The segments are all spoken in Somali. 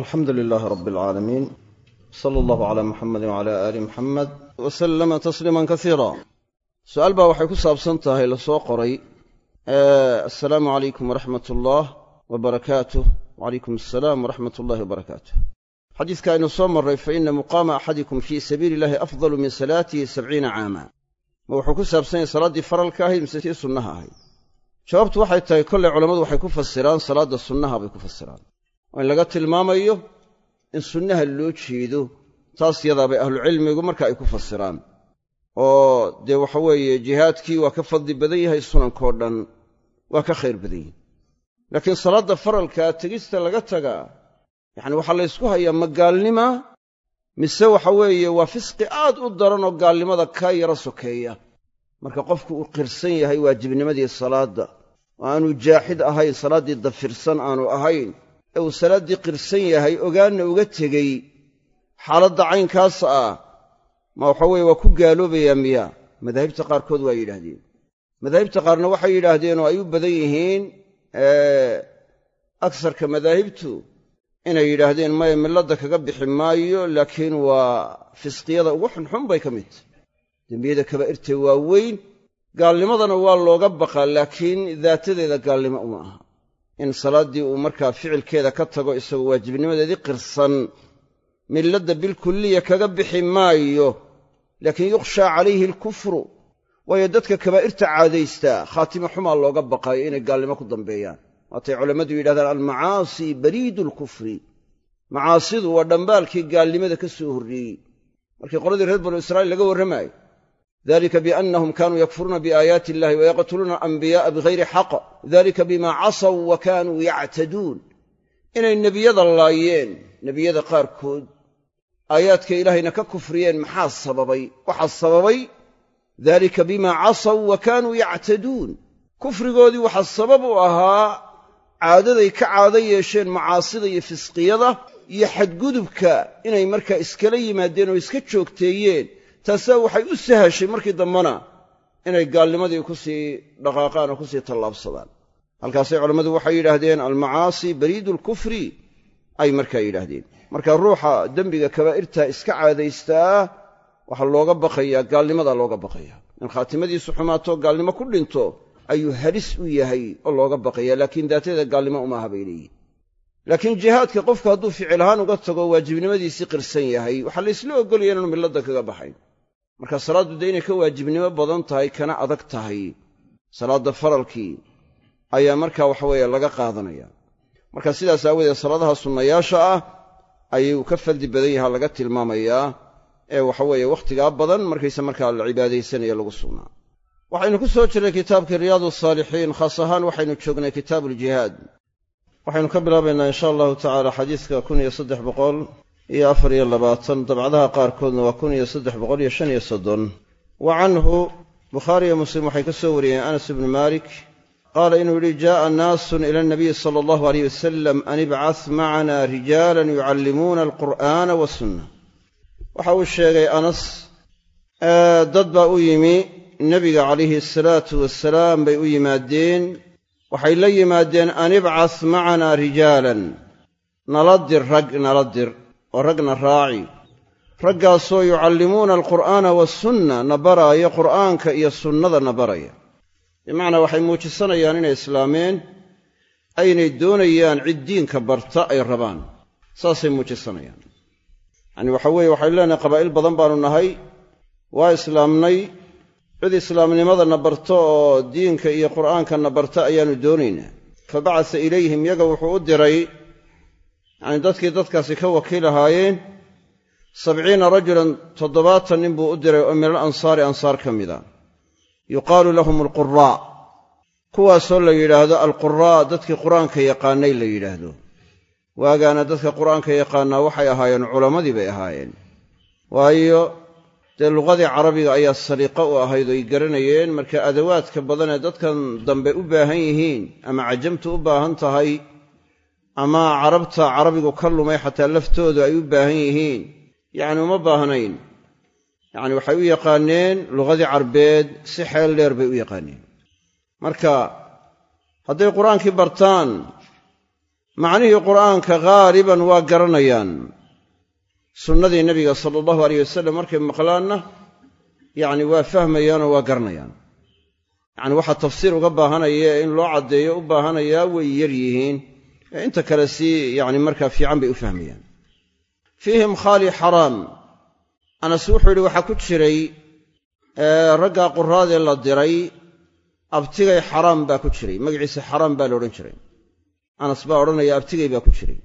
alxamdu lilaahi rabi alcaalamiin sala allahu calaa muxamedi wcala aali muxamed wa sallama tasliiman kasiira su'aal baa waxay ku saabsan tahay la soo qoray. Assalaamu calaykum waraxmat ullah wa barakaatuh wacalaykum assalaam waraxmat ullahi wabarakaatuh xadiiska aynu soo marray fa ina muqaama axadikum fii sabiili illahi afdalu min salaatihi sabciina caama. Ma wuxuu ku saabsan yahay salaaddii faralka ahayd mise tii sunnaha ahayd. Jawaabtu waxay tahay kollay culammadu waxay ku fasiraan salaadda sunnaha ku fasiraan oo in laga tilmaamayo in sunnaha loo jeedo taas yadaabay ahlucilmigu marka ay ku fasiraan. Oo dee waxa weeye jihaadkii waa ka fadli badan yahay sunankoo dhan waa ka khayr badan yihiin laakiin salaadda faralkaa tegista laga tagaa yacni waxaa laysku hayaa ma gaalnima mise waxa weeye waa fisqi aad u daran oo gaalnimada kaa yaro sokeeya. Marka qofku uu qirsan yahay waajibnimadii salaadda oo aanu jaaxid ahayn salaaddii dafirsan aanu ahayn uu salaaddii qirsan yahay ogaanna uga tegey xaaladda caynkaas ah ma waxa weeye waa ku gaaloobayaa miya. Madaahibta qaarkood waa yidhaahdeen. Madaahibta qaarna waxay yidhaahdeen oo ay u badan yihiin agsarka madaahibtu inay yidhaahdeen maya milladda kaga bixi maayo laakiin waa fisqiyada ugu xunxun bay ka mid. Tahy dembiyada kabaa'irtee waa weyn gaalnimadana waa looga baqaa laakiin daatadeeda gaalnimo uma aha in salaaddii uu markaa ficilkeeda ka tago isagoo waajibnimadeedii qirsan milladda bilkulliya kaga bixi maayo laakiin yukhshaa calayhi alkufru waayo dadka kabaa'irta caadaystaa khaatimo xumaa looga baqaayo inay gaalnimo ku dambeeyaan. Waatay culammadu yidhahdaan almacaasi bariidu alkufri macaasidu waa dhambaalkii gaalnimada ka soo horreeyey. Markii qoladii reer banu israa'iil laga warramaayo dalika biannahum kaanuu yakfuruuna biaayaati illahi wayaqtuluuna alanbiya'a bigayri xaq dalika bima casaw wa kaanuu yactaduun inay nebiyada laayeen nebiyada qaarkood aayaadka ilaahayna ka kufriyeen maxaa sababay waxaa sababay dalika bima casaw wa kaanuu yactaduun kufrigoodii waxaa sabab u ahaa caadaday ka caado yeesheen macaasida iyo fisqiyada iyo xadgudubka inay markaa iskala yimaadeen oo iska joogteeyeen taasaa waxay u sahashay markii dambena inay gaalnimadii ku sii dhaqaaqaan oo ku sii tallaabsadaan. Halkaasay culammadu waxay yidhaahdeen almacaasi bariidu alkufri ay markaa yidhaahdeen. Marka ruuxa dembiga kabaa'irta iska caadaystaa waxaa looga baqayaa gaalnimadaa looga baqayaa. In khaatimadiisu xumaato gaalnimo ku dhinto ayuu halis u yahay oo looga baqaya laakiin daatadeeda gaalnimo uma aha bay leeyihiin laakiin jihaadka qofku hadduu ficil ahaan uga tago waajibnimadiisii qirsan yahay. Waxaa laysla ogolaya inaanu milladda kaga baxayn marka salaaddu inay ka waajibnimo badan tahay kana adag tahay salaadda faralkii ayaa markaa waxaweeye laga qaadanaya. Marka sidaas aawadeed salaadaha sunnayaasha ah ayuu ka faldi badan yahaa laga tilmaamayaa ee waxaweeye wakhtigaa badan markayse markaa la cibaadaysanayo lagu sugnaa. Waxaynu ku soo jirnay kitaabkii riyaadu saalixiin khaas ahaan waxaynu joognay kitaabuuljihaad waxaynu ka bilaabaynaa insha allahu tacaala xadiiska kun iyo saddex boqol iyo afar iyo labaatan dabcadaha qaarkoodna waa kun iyo saddex boqol iyo shan iyo soddon. Wa canhu bukhaari iyo muslim waxay ka soo wariyeen anas ibnu maalik qaala inuu yidhi jaa'a naasun ila anabiyi sala allahu aleyh wasalam an ibcas macana rijaalan yucallimuuna alqur'aana wasunna waxa uu sheegay anas dad baa u yimi nebiga calayhi asalaatu wasalaam bay u yimaadeen waxay la yimaadeen an ibcas macanaa rijaalan. Nala dir rag nala dir oo ragna raaci. Raggaasoo yucallimuuna alqur'aana waasunna na baraaya qur'aanka iyo sunnada na baraya. Bimacnaa waxay muujisanayaan inay islaameen aynay doonayaan cid diinka barta ay rabaan. Saasay muujisanayaan. Yacani waxa weeye waxaynu leenahay qabaa'il badan baanu nahay. Waa islaamnay. Cid islaamnimadana barto oo diinka iyo qur'aankana barta ayaannu doonaynaa fa bacasa ilayhim yaga wuxuu u diray yacni dadkii dadkaasi ka wakiil ahaayeen sabciina rajulan toddobaatan nin buu u diray oo min al ansaari ansaar ka mida yuqaalu lahum alquraa kuwaasoo la yidhaahdo alquraa dadkii qur'aanka yaqaanay la yidhaahdo. Waagaana dadka qur'aanka yaqaanaa waxay ahaayeen culammadii bay ahaayeen. Waayo dee luqadii carabiga ayaa saliiqo u ahayd oy garanayeen marka adawaadka badan ee dadkan dambe u baahan yihiin ama cajamtu u baahan tahay ama carabta carabigu ka lumay xataa laftoodu ay u baahan yihiin. Yacni uma baahnayn. Yacni waxay u yaqaaneen luqadii carbeed si xeel dheer bay u yaqaaneen. Marka hadday qur'aankii bartaan macnihii qur'aanka haaliban waa garanayaan. Sunnadii nebiga sala allahu aleyh wasalam markay maqlaanna yacni waa fahmayaanoo waa garanayaan. Yacni waxaa tafsiir uga baahanaya in loo caddeeyo u baahanayaa way yar yihiin inta kale si yacni markaa fiican bay u fahmayaan fiihim khaali xaraam anas wuxuu yidhi waxaa ku jiray raggaa quraadee la diray abtigay xaraam baa ku jiray. Magaciisa xaraam baa la odhan jiray. Anas baa odhanaya abtigay baa ku jiray.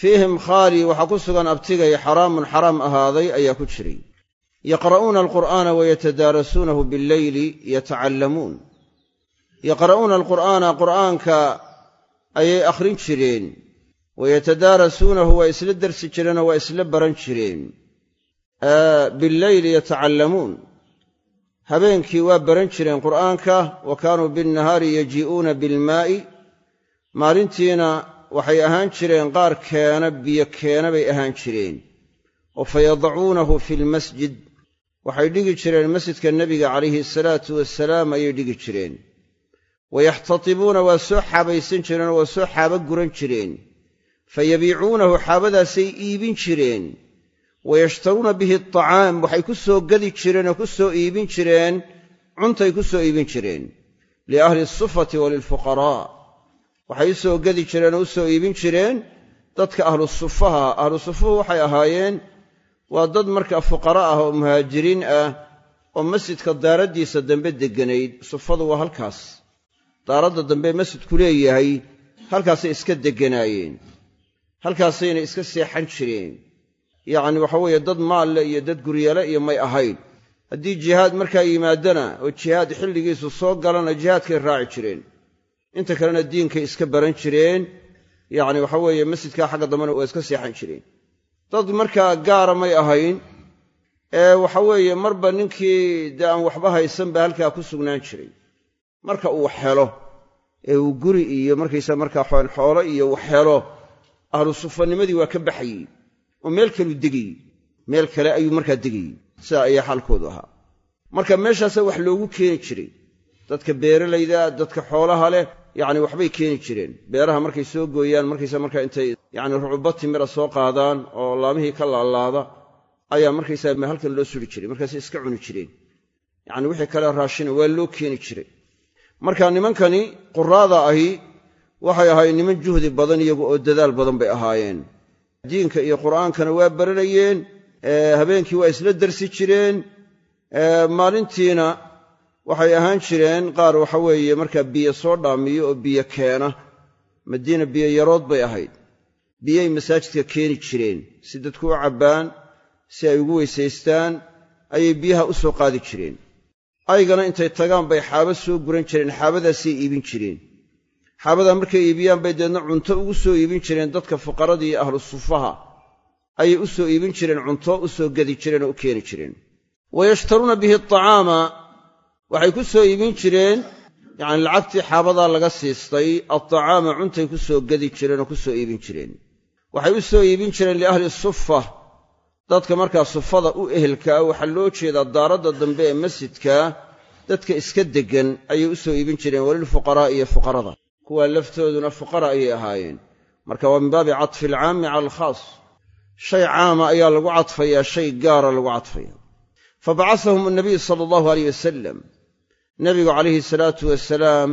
Fiihim khaali waxaa ku sugan abtigay xaraamun xaraam ahaaday ayaa ku jiray. Yaqra'uuna alqur'aana wayatadaarasuunahu billeyli yatacallamuun ayay akhrin jireen. Wayatadaarasuunahu waa isla dersi jireenoo waa isla baran jireen. Billeyli yatacallamuun habeenkii waa baran jireen qur'aanka wa kaanuu binnahaari yajii'uuna bilmaa'i. Maalintiina waxay ahaan jireen qaar keena biyo keena bay ahaan jireen. Oo fa yadacuunahu fi lmasjid waxay dhigi jireen masjidka nebiga calayhi asalaatu wasalaam ayay dhigi jireen wayaxtatibuuna waa soo xaabaysan jireenoo waa soo xaaba guran jireen fa yabiicuunahu xaabadaasay iibin jireen wayashtaruuna bihi atacaam waxay ku soo gadi jireen oo ku soo iibin jireen cuntay ku soo iibin jireen liahli asufati wa lilfuqaraa waxay u soo gadi jireen oo u soo iibin jireen dadka ahlu sufaha ahlu sufuhu waxay ahaayeen waa dad markaa fuqara ah oo muhaajiriin ah oo masjidka daaraddiisa dambe degganayd sufadu waa halkaas daaradda dambe masjidku leeyahay halkaasay iska degganaayeen halkaasayna iska seexan jireen. Yacni waxa weeye dad maalle iyo dad guryale iyo may ahayn. Haddii jihaad markaa yimaadana oo jihaad xilligiisu soo galana jihaadkay raaci jireen. Inta kalena diinkay iska baran jireen. Yacni waxa weeye masjidkaa xagga dambena waa iska seexan jireen. Dad markaa gaara may ahayn. Ee waxa weeye marba ninkii dee aan waxba haysan baa halkaa ku sugnaan jiray marka uu helo ee uu guri iyo markaysa markaa xoolo iyo wax helo ahlu sufanimadii waa ka baxayey oo meel kaluu degayey meel kale ayuu markaa degayey sidaa ayaa xaalkoodu ahaa. Marka meeshaasa wax loogu keeni jiray. Dadka beeralayda dadka xoolaha leh yacni waxbay keeni jireen. Beeraha markay soo gooyaan markaysa markaa intay yacni rucuba timira soo qaadaan oo laamihii ka laalaada ayaa markaysaa halkan loo suri jiray. Markaasay iska cuni jireen. Yacni wixii kale raashina waa loo keeni jiray marka nimankani quraada ahi waxay ahaayeen niman juhdi badan iyagu oo dadaal badan bay ahaayeen. Diinka iyo qur'aankana waa baranayeen habeenkii waa isla darsi jireen maalintiina waxay ahaan jireen qaar waxa weeye markaa biyo soo dhaamiyo oo biyo keena. Madiina biyo yarood bay ahayd. Biyay masaajidka keeni jireen. Si dadku u cabbaan si ay ugu weysaystaan ayay biyaha u soo qaadi jireen aygana intay tagaan bay xaabo soo guran jireen xaabadaasay iibin jireen. Xaabadaa markay iibiyaan bay deedna cunto ugu soo iibin jireen dadka fuqaradii iyo ahlu sufaha ayay u soo iibin jireen cunto u soo gedi jireen oo u keeni jireen. Wayashtaruuna bihi atacaama waxay ku soo iibin jireen yacni lacagtii xaabadaa laga siistay altacaama cuntay ku soo gedi jireen oo ku soo iibin jireen. Waxay u soo iibin jireen liahli sufa dadka markaa sufada u ehelkaa waxaa loo jeedaa daaradda dambe ee masjidka dadka iska deggan ayay u soo iibin jireen walilfuqaraa'i iyo fuqarada. Kuwaa laftooduna fuqara ayay ahaayeen. Marka waa min baabi catfi alcaami cala alkhaas. Shay caama ayaa lagu cadfayaa shay gaara lagu cadfaya fa bacasahum annabiy sala allahu aleyh wasalam nebigu calayhi salaatu wasalaam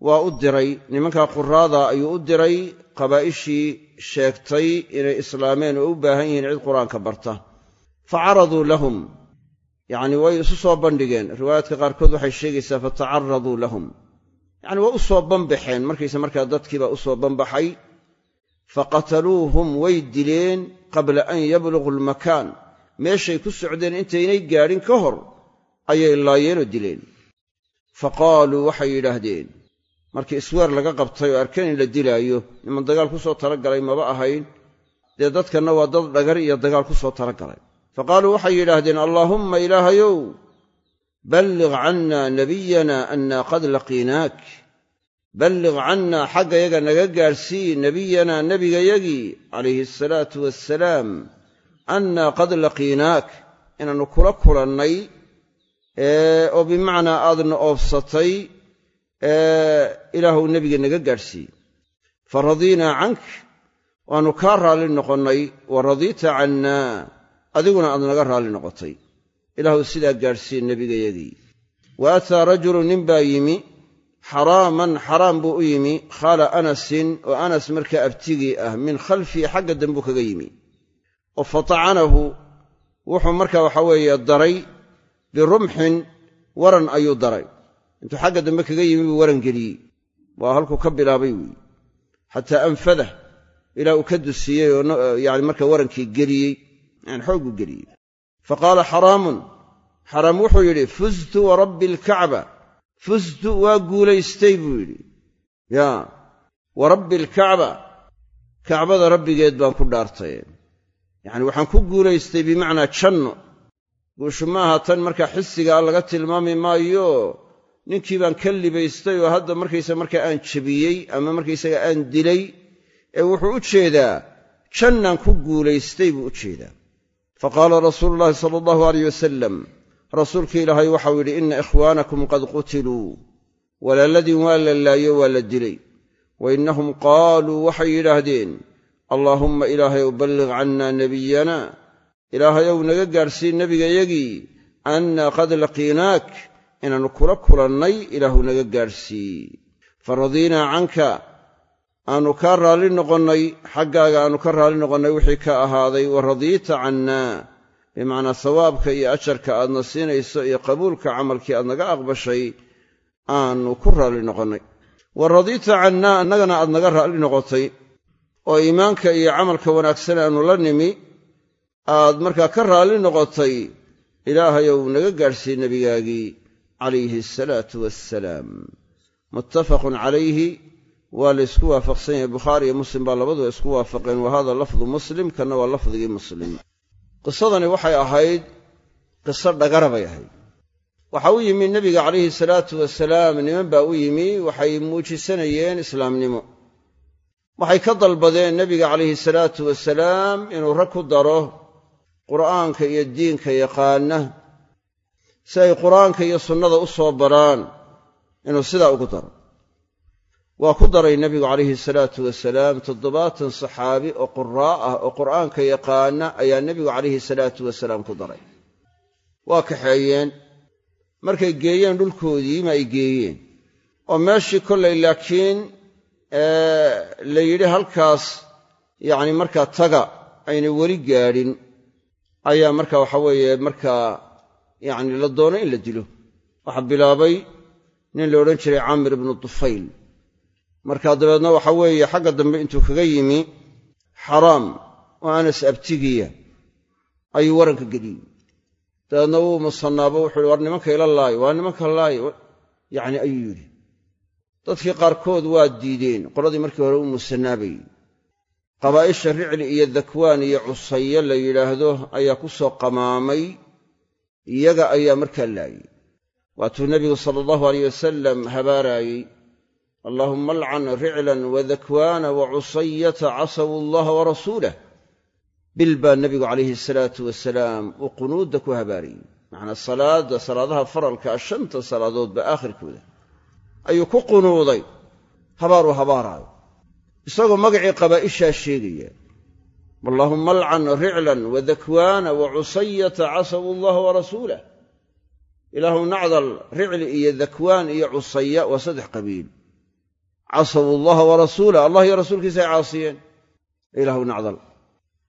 waa u diray nimankaa quraada ayuu u diray qabaa'ishii sheegtay inay islaameen oo u baahan yihiin cid qur'aanka barta. Fa caraduu lahum yacni way isu soo bandhigeen. Riwaayaadka qaarkood waxay sheegaysaa fatacaraduu lahum. Yacni waa u soo banbaxeen markayse markaa dadkiibaa u soo banbaxay faqataluuhum way dileen qabla an yablugu almakaan. Meeshay ku socdeen intaynay gaadhin ka hor ayay laayeenoo dileen. Fa qaaluu waxay yidhaahdeen markii isweer laga qabtay oo arkeen in la dilaayo niman dagaal ku soo talagalay maba ahayn. Dee dadkanna waa dad dhagar iyo dagaal ku soo talagalay fa qaaluu waxay yidhaahdeen allaahumma ilaahayow balliq cannaa nabiyana annaa qad laqiinaak. Balliq cannaa xagga yaga naga gaadhsii nebiyanaa nebigayagii calayhi asalaatu wassalaam annaa qad laqiinaak. Inaannu kula kulannay oo bimacnaa aadna oobsatay ilaahuw nebiga naga gaadhsiiye fa radiinaa cank waannu kaa raalli noqonnay wa radiita cannaa adiguna aad naga raalli noqotay. Ilaahu sidaa gaadhsiin nebigayagii wa ataa rajulun nin baa yimi xaraaman xaraam buu u yimi khaala anasin oo anas markaa abtigii ah min khalfii xagga dambuu kaga yimi. Oo fatacanahu wuxuu markaa waxa weeye daray birumxin waran ayuu daray intuu xagga dambe kaga yimi buu waran geliyey. Waa halkuu ka bilaabay weeye xataa anfadah ilaa uu ka dusiyey oo yani markaa warankii geliyey yani xoogguu geliyey. Fa qaala xaraamun. Xaraam wuxuu yidhi fuztu wa rabbi alkacba fuztu waa guulaystay buu yidhi. Yaa wa rabbi alkacba kacbada rabbigeed baan ku dhaartay. Yacni waxaan ku guulaystay bimacnaa janno. Guushu maaha tan markaa xisigaa laga tilmaami maayo ninkii baan ka libaystay oo hadda markaysa markaa aan jebiyey ama markaysaga aan dilay ee wuxuu u jeedaa jannaan ku guulaystay buu u jeedaa. Fa qaala rasuulu llaahi sala allahu alayh wasalam rasuulkii ilaahay waxau yidhi inna ikhwaanakum qad qutiluu walaaladin waa la laayo waa la dilay wa innahum qaaluu waxay yidhaahdeen allaahumma ilaahayow balliq cannaa nebiyana ilaahayow naga gaadhsiin nebigayagii annaa qad laqiinaak inaannu kula kulannay ilaahu naga gaadhsii fa radiinaa canka aannu kaa raalli noqonnay xaggaaga aannu ka raalli noqonnay wixii ka ahaaday wa radiita cannaa bimacnaa sawaabka iyo ajarka aadna siinayso iyo qabuulka camalkii aad naga aqbashay aannu ku raalli noqonnay. Wa radiita cannaa annagana aad naga raalli noqotay oo iimaanka iyo camalka wanaagsan aannu la nimi aad markaa ka raalli noqotay ilaahayow naga gaadhsiiy nebigaagii calayhi asalaatu wassalaam muttafaqun calayhi waa la ysku waafaqsan yahay bukhaari iyo muslim baa labaduba isku waafaqeen wa hada lafdu muslim kanna waa lafdigii muslim qisadani waxay ahayd qiso dhagara bay ahayd waxa u yimi nebiga calayhi salaatu wasalaam niman baa u yimi waxay muujisanayeen islaamnimo waxay ka dalbadeen nebiga calayhi salaatu wasalaam inuu rag ku daro qur'aanka iyo diinka yaqaana si ay qur'aanka iyo sunnada u soo baraan inuu sidaa ugu daro. Waa ku daray nebigu calayhi salaatu wasalaam toddobaatan saxaabi oo quraa ah oo qur'aanka yaqaana ayaa nebigu calayhi salaatu wasalaam ku daray. Waa kaxeeyeen. Markay geeyeen dhulkoodii ma ay geeyeen. Oo meeshii kollay laakiin la yidhi halkaas yacni markaa taga aynay weli gaadhin. Ayaa marka waxa weeye markaa yacni la doonay in la dilo. Waxaa bilaabay nin la odhan jiray caamir ibnu tufayl. Markaa dabeedna waxa weeye xagga dambe intuu kaga yimi xaraam oo anas abtigiya ayuu waranka geliyey. Dabeedna wuu musannaabo wuxuu hi war nimanka ila laayo waa nimanka laayo yacni ayuu yidhi dadkii qaarkood waa diideen qoladii markii hore u musanaabayey qabaa'isha ricli iyo dakwaan iyo cusaye la yidhaahdo ayaa ku soo qamaamay iyaga ayaa markaa laayey waatuu nebigu sala allahu aleyh wasalam habaaraayey allaahumma alcan riclan wadakwaana wa cusayata casawu allaha wa rasuulah bil baa nebigu calayhi salaatu wasalaam uu qunuudda ku habaariyey macnaa salaadda salaadaha faralkaa shanta salaadoodba aakhirkooda. Ayuu ku qunuuday. Habaaruu habaaraayo. Isagoo magacii qabaa'ishaa sheegaya allaahumma alcan riclan wadakwaana wa cusayata casawu allaha wa rasuulah ilaahu nacdal ricli iyo dakwaan iyo cusaya waa saddex qabiil. Casawu allaha wa rasuulah allah iyo rasuulkiisa ay caasiyeen. Ilaahu nacdal.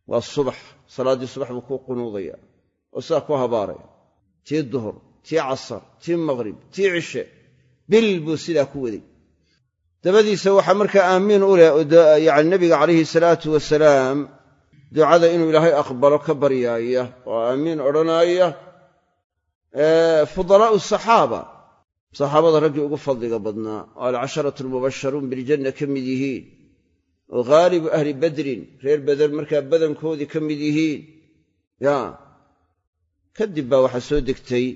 Waa subax salaaddii subax buu kuu qunuudaya oo sidaa ku habaaraya. Tii duhur tii casar tii maqrib tii cishe bil buu sidaa ku waday. Dabadiisa waxaa markaa aamiin u leh yani nebiga salaatu wasalaam ducada inuu ilaahay aqbalo ka baryaaya oo aamiin odhanaaya fudalaa'u saxaaba. Saxaabada raggii ugu fadliga badnaa oo alcasharatu almubasharuun biljanna ka mid yihiin oo ghaalibu ahli badrin reer beder markaa badankoodii ka mid yihiin. Ya kadib baa waxaa soo degtay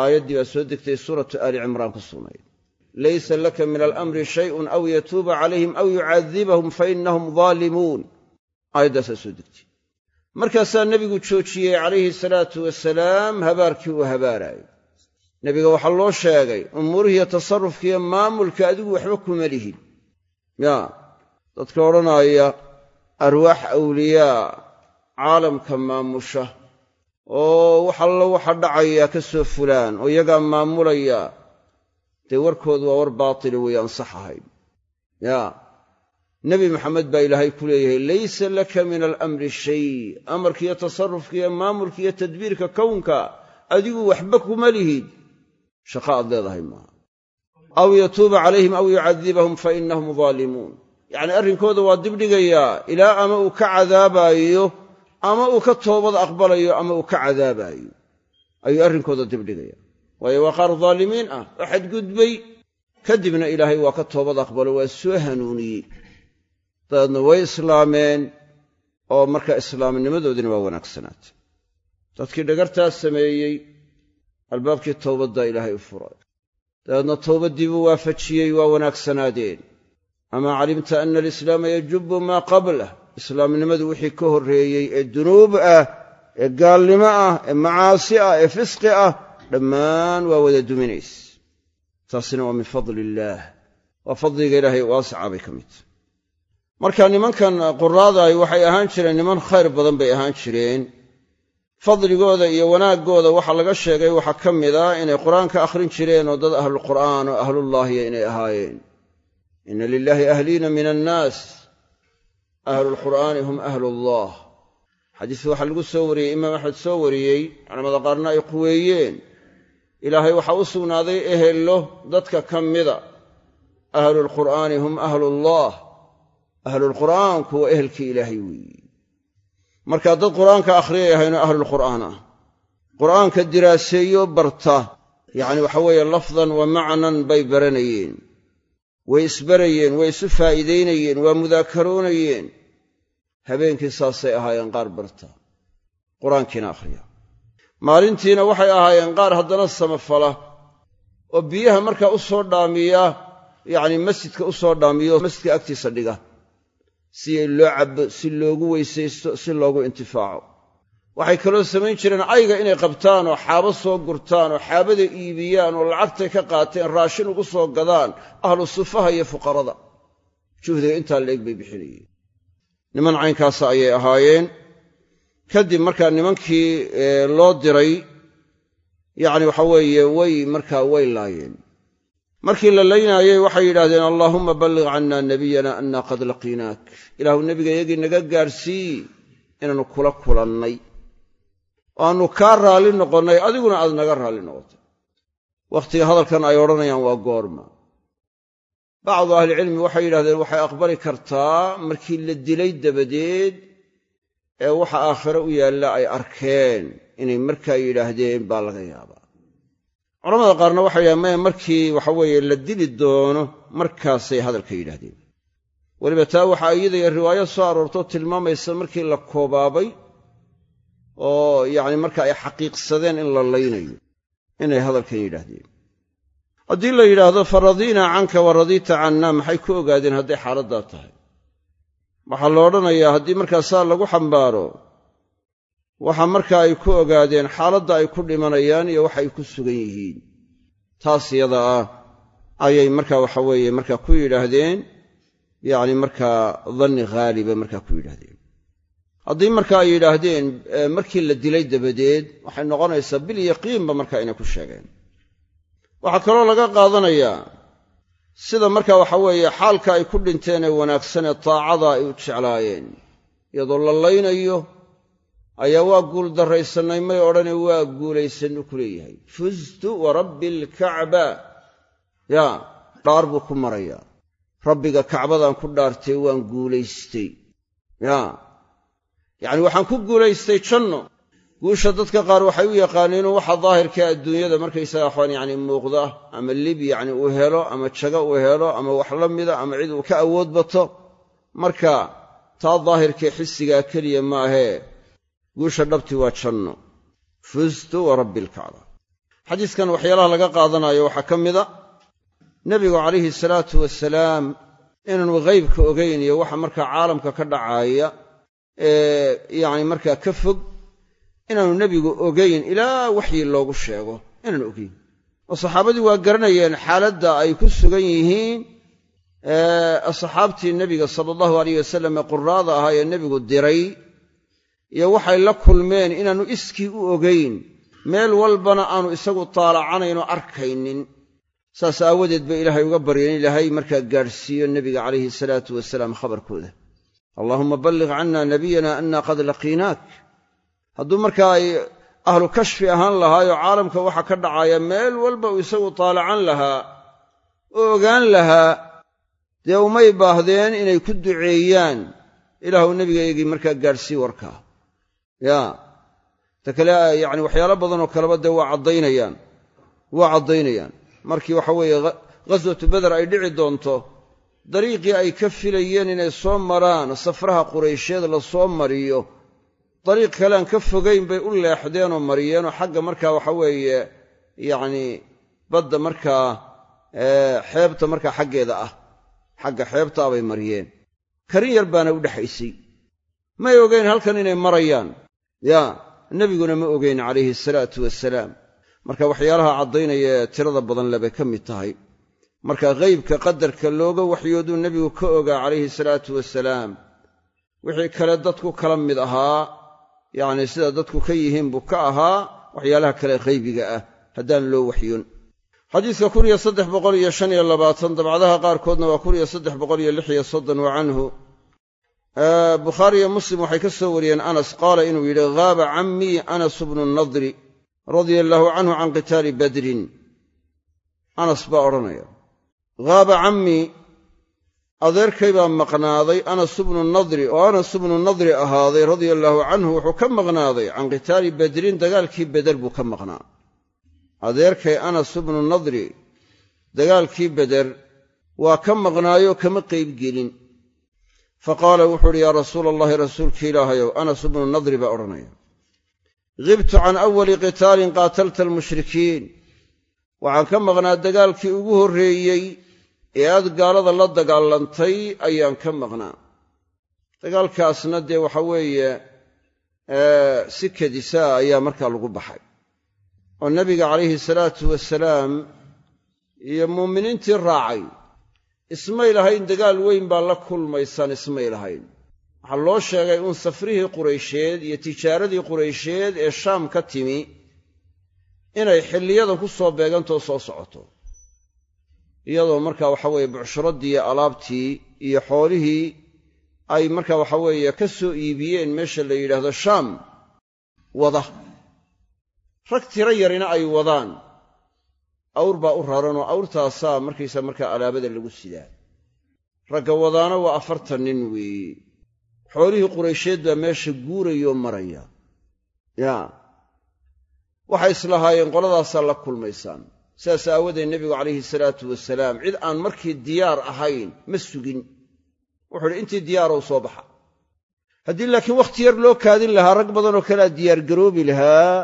aayaddii baa soo degtay suuratu aali cimraan ku sugnayd laysa laka min alamri shayun aw yatuuba calayhim aw yucadibahum fa innahum daalimuun aayaddaasaa soo degtay markaasaa nebigu joojiyey calayhi salaatu wasalaam habaarkii uu habaaraayey nebiga waxaa loo sheegay umuurihiiyo tasarufkiiyo maamulka adigu waxba kuma lihin. Ya dadka odhanaya arwaax awliyaa caalamka maamusha oo wax allo waxa dhacaya ka soo fulaan oo iyagaa maamulaya dee warkoodu waa war baatili weeye aan sax ahayn. Yaa nebi maxamed baa ilaahay ku leeyahay laysa laka min alamri shay. Amarkiiyo tasarufka iyo maamulka iyo tadbiirka kownka adigu waxba kuma lihid. Shaqo aad leedahay maaha. Aw yatuuba calayhim aw yucadibahum fa innahum daalimuun yacnii arrinkooda waa dibdhigayaa ilaa ama uu ka cadaabaayo ama uu ka toobad aqbalayo ama uu ka cadaabaayo. Ayuu arrinkooda dibdhigaya waayo waa qaar daalimiin ah oo xadgudbay. Kadibna ilaahay waa ka toobad aqbalo waa soo hanuuniyey dabeedna way islaameen oo marka islaamnimadoodina waa wanaagsanaatay dadkii dhagartaas sameeyey albaabkii towbaddaa ilaahay u furay. Dabeedna towbaddii buu waafajiyey waa wanaagsanaadeen. Amaa calimta ana alislaama yajubu maa qablah islaamnimadu wixii ka horreeyey ee dunuub ah ee gaalnimo ah ee macaasi ah ee fisqi ah dhammaan waa wada duminays. Taasina waa min fadli illaah. Waa fadliga ilaahay waasica bay ka mid tahy marka nimankan quraadaay waxay ahaan jireen niman khayr badan bay ahaan jireen. Fadligooda iyo wanaaggooda waxaa laga sheegay waxaa ka mid a inay qur'aanka akhrin jireen oo dad ahlulqur'aan oo ahlullaahiya inay ahaayeen. Inna lilaahi ahliina min annaas ahlulqur'aani hum ahlullah xadiiska waxaa lagu soo wariyey imaam axmed soo wariyey culamada qaarna ay quweeyeen ilaahay waxaa u sugnaaday ehello dadka ka mida ahlulqur'aani hum ahlullah ahlulqur'aanku waa ehelkii ilaahay weeye markaa dad qur'aanka akhriyay ahayno ahlulqur'aan ah. Qur'aanka diraaseeyo barta yacni waxa weeye lafdan wa macnan bay baranayeen. Way isbarayeen way isu faa'iidaynayeen waa mudaakaroonayeen habeenkii saasay ahaayeen qaar barta qur'aankiina akhriya. Maalintiina waxay ahaayeen qaar haddana samafala oo biyaha markaa u soo dhaamiya yacni masjidka u soo dhaamiyo masjidka agtiisa dhiga si loo cabbo si loogu weysaysto si loogu intifaaco. Waxay kaloo samayn jireen ayga inay qabtaan oo xaabo soo gurtaan oo xaabada iibiyaan oo lacagtay ka qaateen raashin ugu soo gadaan ahlu sufaha iyo fuqarada. Juhdiga intaa la eg bay bixinayeen. Niman caynkaasa ayay ahaayeen. Kadib markaa nimankii loo diray yacni waxa weeye way markaa way laayeen markii la laynaayey waxay yidhahdeen allaahumma balliq cannaa nabiyana annaa qad laqiinaak ilaahu nebiga iyagii naga gaadhsii inaannu kula kulannay oo kaa raalli noqonnay adiguna aad naga raalli noqotay. Wakhtiga hadalkan ay odhanayaan waa goorma. Bacdu ahlicilmi waxay yidhahdeen waxay aqbali kartaa markii la dilay dabadeed ee waxa aakhire u yaalla ay arkeen inay markaa yidhaahdeen baa laga yaabaa culamada qaarna waxay yidhahdeen maya markii waxa weeye la dili doono markaasay hadalka yidhahdeen weliba taa waxaa iyadaya riwaayo soo aroortoo tilmaamaysa markii la koobaabay oo yacni marka ay xaqiiqsadeen in la laynayo inay hadalkan yidhaahdeen. Haddii la yidhaahdo fa radiinaa canka wa radiita cannaa maxay ku ogaadeen hadday xaaladdaa tahay? Waxaa la odhanayaa haddii markaa saa lagu xambaaro waxa markaa ay ku ogaadeen xaaladda ay ku dhimanayaan iyo waxa ay ku sugan yihiin. Taas yada ah ayay markaa waxa weeye markaa ku yidhaahdeen yacni markaa danni haaliba markaa ku yidhaahdeen. Haddii marka ay yidhaahdeen markii la dilay dabadeed waxay noqonaysaa bil yaqiinba markaa inay ku sheegeen. Waxaa kaloo laga qaadanayaa sida marka waxa weeye xaalka ay ku dhinteen ee wanaagsanee taacada ay u jeclaayeen iyadoo la laynayo ayaa waa guul darraysannay may odhane waa guulaysannu ku leeyahay. Fuztu wa rabbi alkacba. Yaa dhaar buu ku marayaa rabbiga kacbadaan ku dhaartay waan guulaystay. Yaa yacni waxaan ku guulaystay janno. Guusha dadka qaar waxay u yaqaaniinu waxa daahirkaa adduunyada markaysaga waxaan yacni muuqda ama lib yacni uu helo ama jago uu helo ama wax la mida ama cid uu ka awood bato. Marka taa daahirkee xisigaa keliya maahee guusha dhabti waa janno. Fuztu wa rabbi alkacba xadiiskan waxyaalaha laga qaadanayo waxaa ka mida nebigu calayhi salaatu wasalaam inaanu ghaybka ogayn iyo waxa markaa caalamka ka dhacaaya ee yacni markaa ka fog inaanu nebigu ogayn ilaa waxyi loogu sheego inaanu ogayn oo saxaabadii waa garanayeen xaaladda ay ku sugan yihiin asxaabtii nebiga sala allahu alayh wasalam ee quraada ahaa ee nebigu diray iyo waxay la kulmeen inaannu iskii u ogayn meel walbana aanu isagu taalacanaynoo arkaynin. Saas aawadeed ba ilaahay uga baryaen ilaahay markaa gaadhsiiyo nebiga calayhi salaatu wasalaam khabarkooda. Allaahuma balliq canna nabiyana anna qad laqiinaak hadduu markaa ay ahlu kashfi ahaan lahaayoo caalamka waxa ka dhacaya meel walba uu isagu taalacan lahaa oo ogaan lahaa dee umay baahdeen inay ku duceeyaan. Ilaahu nebigaygii markaa gaadhsii warkaa yaa ta kale yacni waxyaalo badanoo kaleba dee waa caddaynayaan. Waa caddaynayaan. Markii waxa weeye ghaswatu beder ay dhici doonto dariiqii ay ka filayeen inay soo maraan safraha quraysheed la soo mariyo dariiq kalean ka fogayn bay u leexdeenoo mariyeenoo xagga markaa waxa weeye yacni badda markaa xeebta markaa xaggeeda ah. Xagga xeebtaa bay mariyeen. Karin yar baana u dhexaysay may ogeyn halkan inay marayaan yaa nebiguna ma ogeyn calayhi asalaatu wasalaam marka waxyaalaha caddaynaya ee tirada badan lebay ka mid tahay. Marka ghaybka qadarka looga waxyooduu nebigu ka ogaa calayhi salaatu wasalaam wixii kale dadku kala mid ahaa yacni sida dadku ka yihiin buu ka ahaa waxyaalaha kale haybiga ah haddaan loo waxyoon. Xadiidka kun iyo saddex boqol iyo shan iyo labaatan dabcadaha qaarkoodna waa kun iyo saddex boqol iyo lix iyo soddon wa canhu bukhaari iyo muslim waxay ka soo wariyeen anas qaala inuu yidhi haaba cammii anas bnu nadri radia allaahu canhu can qitaali badrin. Anas baa odhanaya haaba cammii adeerkay baa maqnaaday anas bnu nadri oo anas bnu nadri ahaaday radia allaahu canhu wuxuu ka maqnaaday can qitaali badrin dagaalkii beder buu ka maqnaa. Adeerkay anas bnu nadri dagaalkii beder waa ka maqnaayoo kama qaybgelin fa qaala wuxuu uhi yaa rasuula allahi rasuulki ilaahayow anas bnu nadri baa odhanaya. Ghibtu can awali qitaalin qaatalta almushrikiin. Waxaan ka maqnaa dagaalkii ugu horreeyey ee aad gaalada la dagaalantay ayaan ka maqnaa. Dagaalkaasna dee waxa weeye si kadisaa ayaa markaa lagu baxay. Oo nebiga calayhi salaatu wasalaam iyo muuminiintii raacay ismay lahayn dagaal weyn baa la kulmaysaan ismay lahayn waxaa loo sheegay uun safrihii quraysheed iyo tijaaradii quraysheed ee shaam ka timi inay xilliyadan ku soo beegantoo soo socoto. Iyadoo marka waxa weeye bucshuraddii iyo alaabtii iyo xoolihii ay marka waxa weeye ka soo iibiyeen meesha la yidhaahdo shaam wada. Rag tiro yarina ay wadaan awr baa u raranoo awrtaasaa markaysa markaa alaabada lagu sidaa. Ragga wadaana waa afartan nin weeye xoolihii quraysheed baa meesha guurayoo maraya. Yaa. Waxay islahaayeen qoladaasaa la kulmaysaan. Sidaas aawadeed nebigu calayhi salaatu wasalaam cid aan markii diyaar ahayn ma sugin. Wuxuu uhi intii diyaarow soo baxa. Haddii laakiin wakhti yar loo kaadin lahaa rag badanoo kalea diyaargaroobi lahaa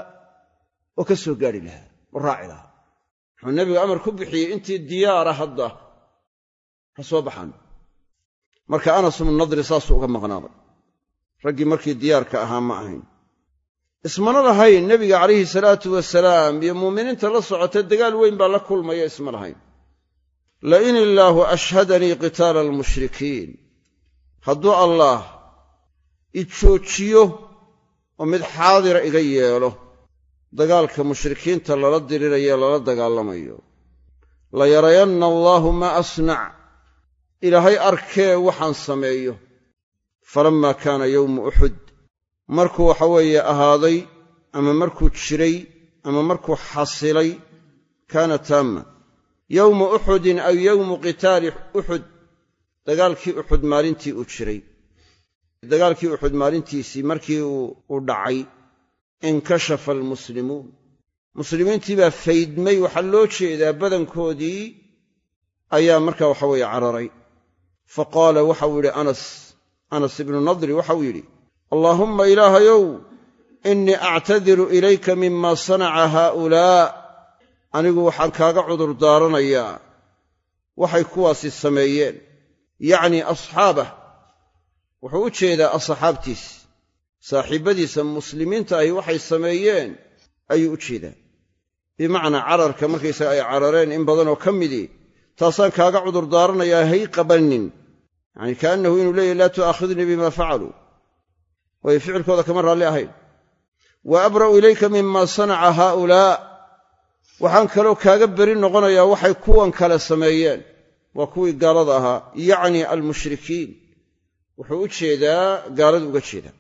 oo ka soo gaadhi lahaa oo raaci lahaa wuxuu nebigu amar ku bixiyey intii diyaara hadda ha soo baxaan. Marka anas nadri saasuu uga maqnaaday. Raggii markii diyaarka ahaa ma ahayn. Ismana lahayn nebiga calayhi salaatu wasalaam iyo muuminiinta la socota dagaal weyn baa la kulmaya isma lahayn. Lain illaahu ashhadanii qitaala almushrikiin. Hadduu allaah i joojiyo oo mid xaadira iga yeelo dagaalka mushrikiinta lala dirirayo lala dagaalamayo. La yarayanna allaahu maa asnac. Ilaahay arkee waxaan sameeyo. Falammaa kaana yowmu uxud markuu waxa weeye ahaaday ama markuu jiray ama markuu xasilay kaana taamma yowmu uxudin aw yowmu qitaali uxud dagaalkii uxud maalintii uu jiray. Dagaalkii uxud maalintiisii markii uu dhacay inkashafa almuslimuun. Muslimiintii baa faydmay waxaa loo jeedaa badankoodii ayaa markaa waxa weeye cararay. Fa qaala waxau yidhi anas anas ibnu nadri waxau yidhi allaahumma ilaahayow innii actadiru ilayka mima sanaca haaulaa. Anigu waxaan kaaga cudur daaranayaa waxay kuwaasi sameeyeen. Yacnii asxaabah wuxuu u jeedaa asxaabtiis saaxiibbadiisa muslimiinta ahi waxay sameeyeen ayuu u jeedaa. Bimacnaa cararka markaysaga ay carareen in badanoo ka midii taasaan kaaga cudur daaranayaa hay qabannin. Yacni kaannahu inuu leeyahy laa tu'aakhidnii bimaa facaluu. Way ficilkooda kama raalli ahayn. Wa abra'u ilayka mima sanaca haaulaa waxaan kaloo kaaga beri noqonayaa waxay kuwan kale sameeyeen. Waa kuwii gaalada ahaa yacni almushrikiin. Wuxuu u jeedaa gaaladu uga jeedaa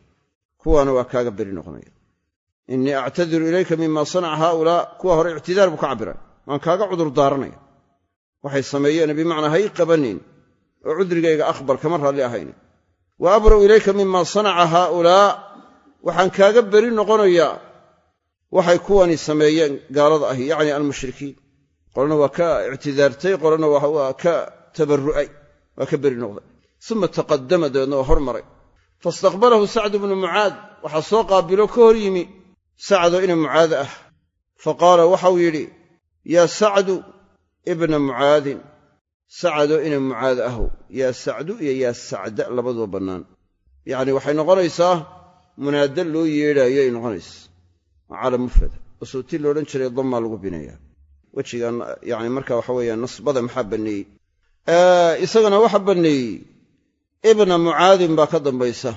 kuwaana waa kaaga beri noqonaya. Innii actadiru ilayka mima sanaca haaulaa kuwa hore ictidaar buu ka cabbiray waan kaaga cudur daaranaya. Waxay sameeyeen bimacnaa hay qabanin oo cudrigayga aqbal kama raalli ahayn wa abra'u ilayka mima sanaca haaulaa waxaan kaaga beri noqonayaa waxay kuwani sameeyeen gaalada ahi yacni almushrikiin. Qolana waa ka ictidaartay qolana waa ka tabarru'ay waa ka beri noqday. Uma taqadama dabeedna waa hormaray faistaqbalahu sacdu bnu mucaad waxaa soo qaabilo ka hor yimi sacdoo ina mucaad ah fa qaala waxau yidhi yaa sacdu ibna mucaadin sacadoo ina mucaad ahow yaa sacdu iyo yaa sacda labaduba bannaan yacni waxay noqonaysaa munaada loo yeedhaayo ay noqonaysa waa caalam mufrada sawti loodhan jiray dammaa lagu binaya wejigan yani marka waxa weeye nasbada maxaa banneeyey isagana waxa banneeyey ibna mucaadin baa ka dambaysa.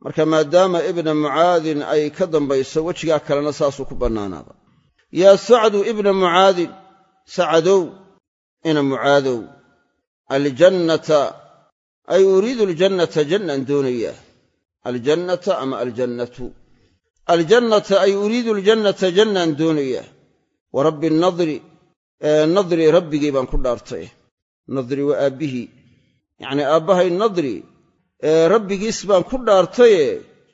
Marka maadaama ibna mucaadin ay ka dambayso wejigaa kalena saasuu ku bannaanaada yaa sacdu ibna mucaadin sacadow ina mucaadow aljannata ay uriidu aljannata jannaan doonayaa. Aljannata ama aljannatu? Aljannata ay uriidu aljannata jannaan doonayaa. Wa rabbi nadri nadri rabbigii baan ku dhaartay. Nadri waa aabbihii yacnii aabbahay nadri rabbigiis baan ku dhaartaye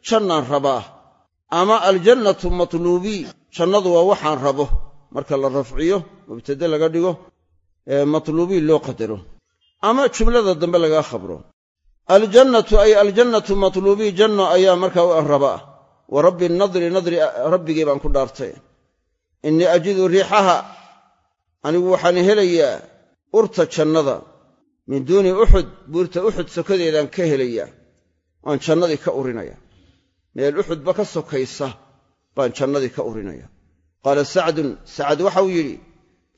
jannaan rabaa ama aljannatu matluubii jannadu waa waxaan rabo. Marka la rafciyo mubtade laga dhigo matluubii loo qadaro. Ama jumlada dambe lagaa khabro. Aljannatu ay aljannatu matluubii janno ayaa markaa u rabaa wa rabbi nadri nadri rabbigii baan ku dhaartay innii ajidu riixaha anigu waxaan helayaa urta jannada min duuni uxud buurta uxud sokadeedaan ka helayaa waan jannadii ka urinaya. Meel uxudba ka sokaysa baan jannadii ka urinaya. Qaala sacdun sacad waxau yidhi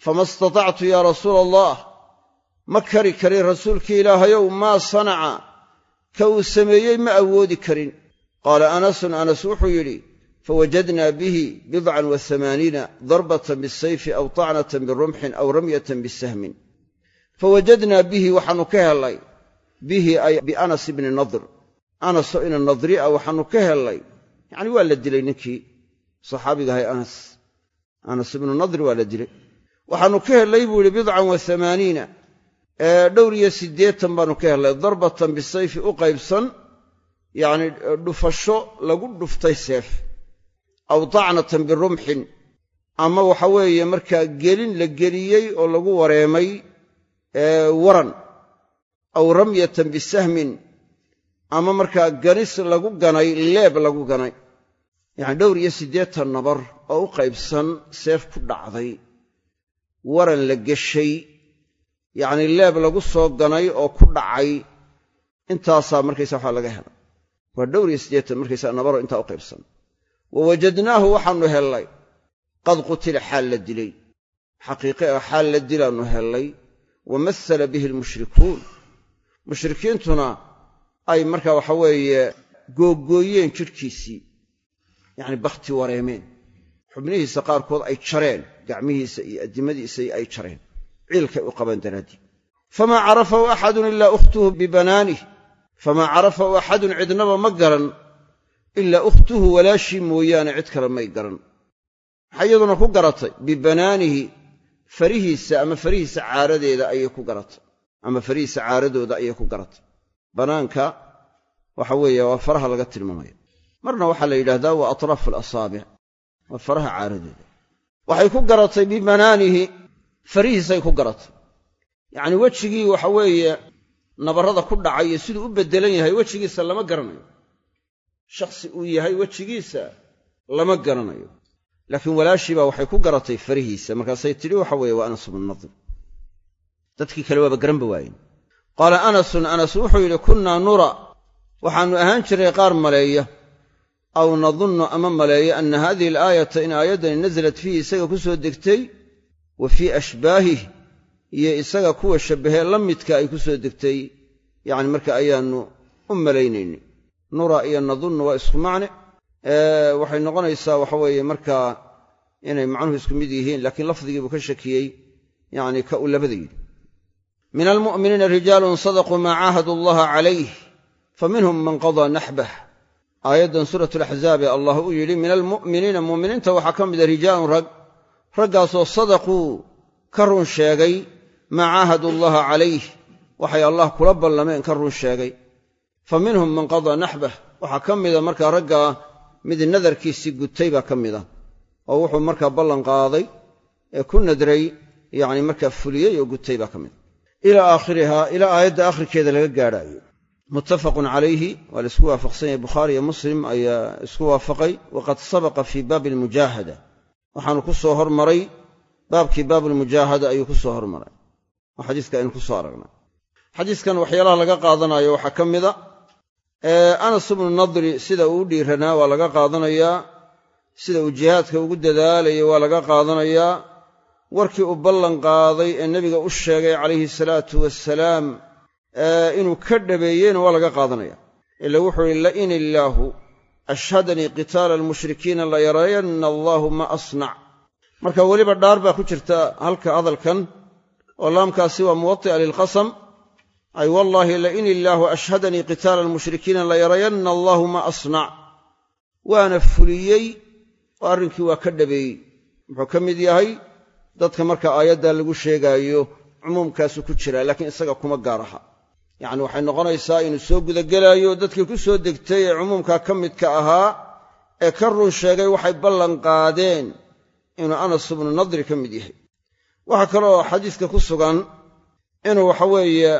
fama istatactu yaa rasuula allah ma kari karin rasuulkii ilaahayow maa sanaca? Ka uu sameeyey ma awoodi karin. Qaala anasun anas wuxuu yidhi fawajadnaa bihi bidcan wa amaaniina darbatan bisayfi aw tacnatan birumxin aw ramyatan bisahmin fawajadnaa bihi waxaannu ka hellay bihi ay bianas ibni nadr anasoo ina nadri ah waxaannu ka hellay yacni waa la dilay ninkii saxaabigahay anas anas ibnu nadri waa la dilay waxaannu ka hellay buu yihi bidcan wa amaaniina dhowr iyo siddeetan baannu ka hellay darbatan bisayfi u qaybsan yacni dhufasho lagu dhuftay seef aw tacnatan birumxin ama waxa weeye gelin la geliyey oo lagu wareemay waran aw ramyatan bisahmin ama markaa ganis lagu ganay leeb lagu ganay. Yacni dhowr iyo siddeetan nabar oo u qaybsan seef ku dhacday waran la geshay yacnii leeb lagu soo ganay oo ku dhacay intaasaa markaysa waxaa laga helay. Waa dhowr iyo siddeetan markaysaa nabaroo intaa u qaybsan. Wa wajadnaahu waxaannu hellay qad qutila xaal la dilay. Xaqiiqe ah xaal la dilaannu hellay wa masala bihi almushrikuun mushrikiintuna ay markaa waxa weeye googooyeen jidhkiisii yacni bakhti wareemeen xubnihiisa qaarkood ay jareen gacmihiisa iyo addimadiisa ay jareen ciilkay u qabaan daraaddii famaa carafahu axadun ilaa ukhtuhu bibanaanihi famaa carafahu axadun cidnaba ma garan ilaa ukhtuhu walaashii mooyaane cid kale may garan maxay iyaduna ku garatay bibanaanihi farihiisa ama farihiisa caaradeeda ayay ku garatay ama farihiisa caaradooda ayay ku garatay banaanka waxa weeye waa faraha laga tilmaamaya. Marna waxaa la yidhahdaa waa atraafu alasaabic waa faraha caaradooda waxay ku garatay bibanaanihi farihiisay ku garatay yacnii wejigii waxa weeye nabarrada ku dhacay iyo siduu u beddelan yahay wejigiisa lama garanayo. Shakhsi uu yahay wejigiisa lama garanayo laakiin walaashii baa waxay ku garatay farihiisa. Markaasay tidhi waxa weeye waa anas bnu nadir dadkii kale waaba garanba waayen. Qaala anasun anas wuxuu yidhi kunnaa nura. Waxaannu ahaan jiray qaar maleeya. Aw nadunnu ama maleeya anna haadihi alaayata in aayaddani nasalat fiihi isaga ku soo degtay wa fii ashbaahih iyo isaga kuwa shabbahee la midka ay ku soo degtay. Yacni marka ayaannu u malaynayni nura iyo nadunnu waa isku macne waxay noqonaysaa waxa weeye markaa inay macnuhu isku mid yihiin laakiin lafdigii buu ka shakiyey yacni ka uu yidhi min almu'miniina rijaalun sadaquu maa caahadu allaha calayh fa minhum man qadaa naxbah. Aayaddan suuratu alaxzaab ee allah uu yidhi min almu'miniina mu'miniinta waxaa ka mida rijaalun rag raggaasoo sadaquu ka run sheegay maa caahadu allaha calayh waxay allah kula ballameen ka run sheegay. Fa minhum man qadaa naxbah waxaa ka mida markaa raggaa mid nadarkiisii gutay baa ka mida oo wuxuu markaa ballan qaaday ee ku nadray yacni markaa fuliyey oo gutay baa ka mida ilaa aakhirihaa ilaa aayadda aakhirkeeda laga gaadhaayo. Muttafaqun calayhi waa la isku waafaqsan yahay bukhaari iyo muslim ayaa isku waafaqay waqad sabaqa fii baabi almujaahada waxaanu ku soo hormaray baabkii baabulmujaahada ayuu ku soo hormaray. Oo xadiiska aynu ku soo aragnay. Xadiiskan waxyaalaha laga qaadanayo waxaa ka mida anas ibnu nadri sida uu u dhiiranaa waa laga qaadanayaa sida uu jihaadka ugu dadaalayay waa laga qaadanayaa. Warkii uu ballan qaaday ee nebiga u sheegay calayhi salaatu wasalaam inuu ka dhabeeyeyna waa laga qaadanaya. Ila wuxuu ihi lain illaahu ashhadanii qitaala almushrikiina layarayanna allaahu ma asnac. Marka weliba dhaar baa ku jirta halka hadalkan oo laamkaasi waa muwati'a lilqasam ay wallaahi lain illaahu ashhadanii qitaala almushrikiina layarayanna allaahu ma asnac waana fuliyey oo arrinkii waa ka dhabeeyey. Wuxuu ka mid yahay? Dadka marka aayaddaa lagu sheegaayo cumuumkaasu ku jiraa laakiin isaga kuma gaar aha yacni waxay noqonaysaa inuu soo gudagelaayo dadkii ku soo degtay ee cumuumkaa ka midka ahaa ee ka run sheegay waxay ballan qaadeen inuu anas ibnu nadri ka mid yahay. Waxaa kaloo xadiiska ku sugan inuu waxa weeye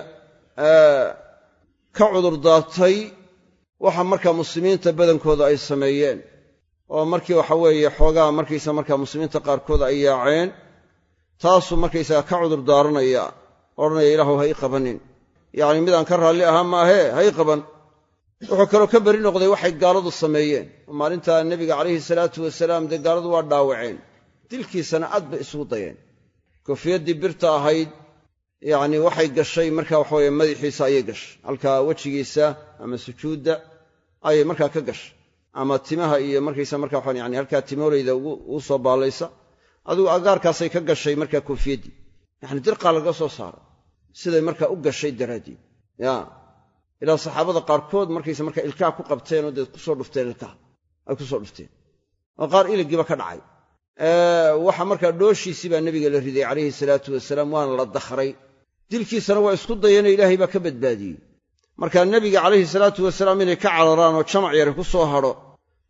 ka cudurdaartay waxa markaa muslimiinta badankooda ay sameeyeen. Oo markii waxa weeye xoogaa markaysa markaa muslimiinta qaarkood ay yaaceen taasuu markaysaga ka cudur daaranaya odhanaya ilaahu ha ii qabanin. Yacni midaan ka raalli ahaa maahee ha ii qaban. Wuxuu kaloo ka beri noqday waxay gaaladu sameeyeen. Oo maalintaa nebiga calayhi salaatu wasalaam dee gaaladu waa dhaawaceen. Dilkiisana aad bay isugu dayeen. Koofiyaddii birta ahayd yacni waxay gashay marka waxaweye madaxiisa ayay gashay halkaa wejigiisa ama sujuudda ayay markaa ka gashay ama timaha iyo markaysa marka waxaan yani halkaa timoolayda ugu soo baallaysa adigu agaarkaasay ka gashay markaa koofiyaddii yacni dirqaa laga soo saaray siday markaa u gashay daraaddeed. Ya ilaa saxaabada qaarkood markaysa markaa ilkaha ku qabteen oo deed ku soo dhufteen ilkaha ay ku soo dhufteen. Oo qaar iligiiba ka dhacay. Waxa markaa dhooshiisii baa nebiga la riday calayhi salaatu wasalaam waana la dakhray dilkiisana waa isku dayeeno ilaahay baa ka badbaadiyey. Markaa nebiga calayhi salaatu wasalaam inay ka cararaan oo jamac yari ku soo hadho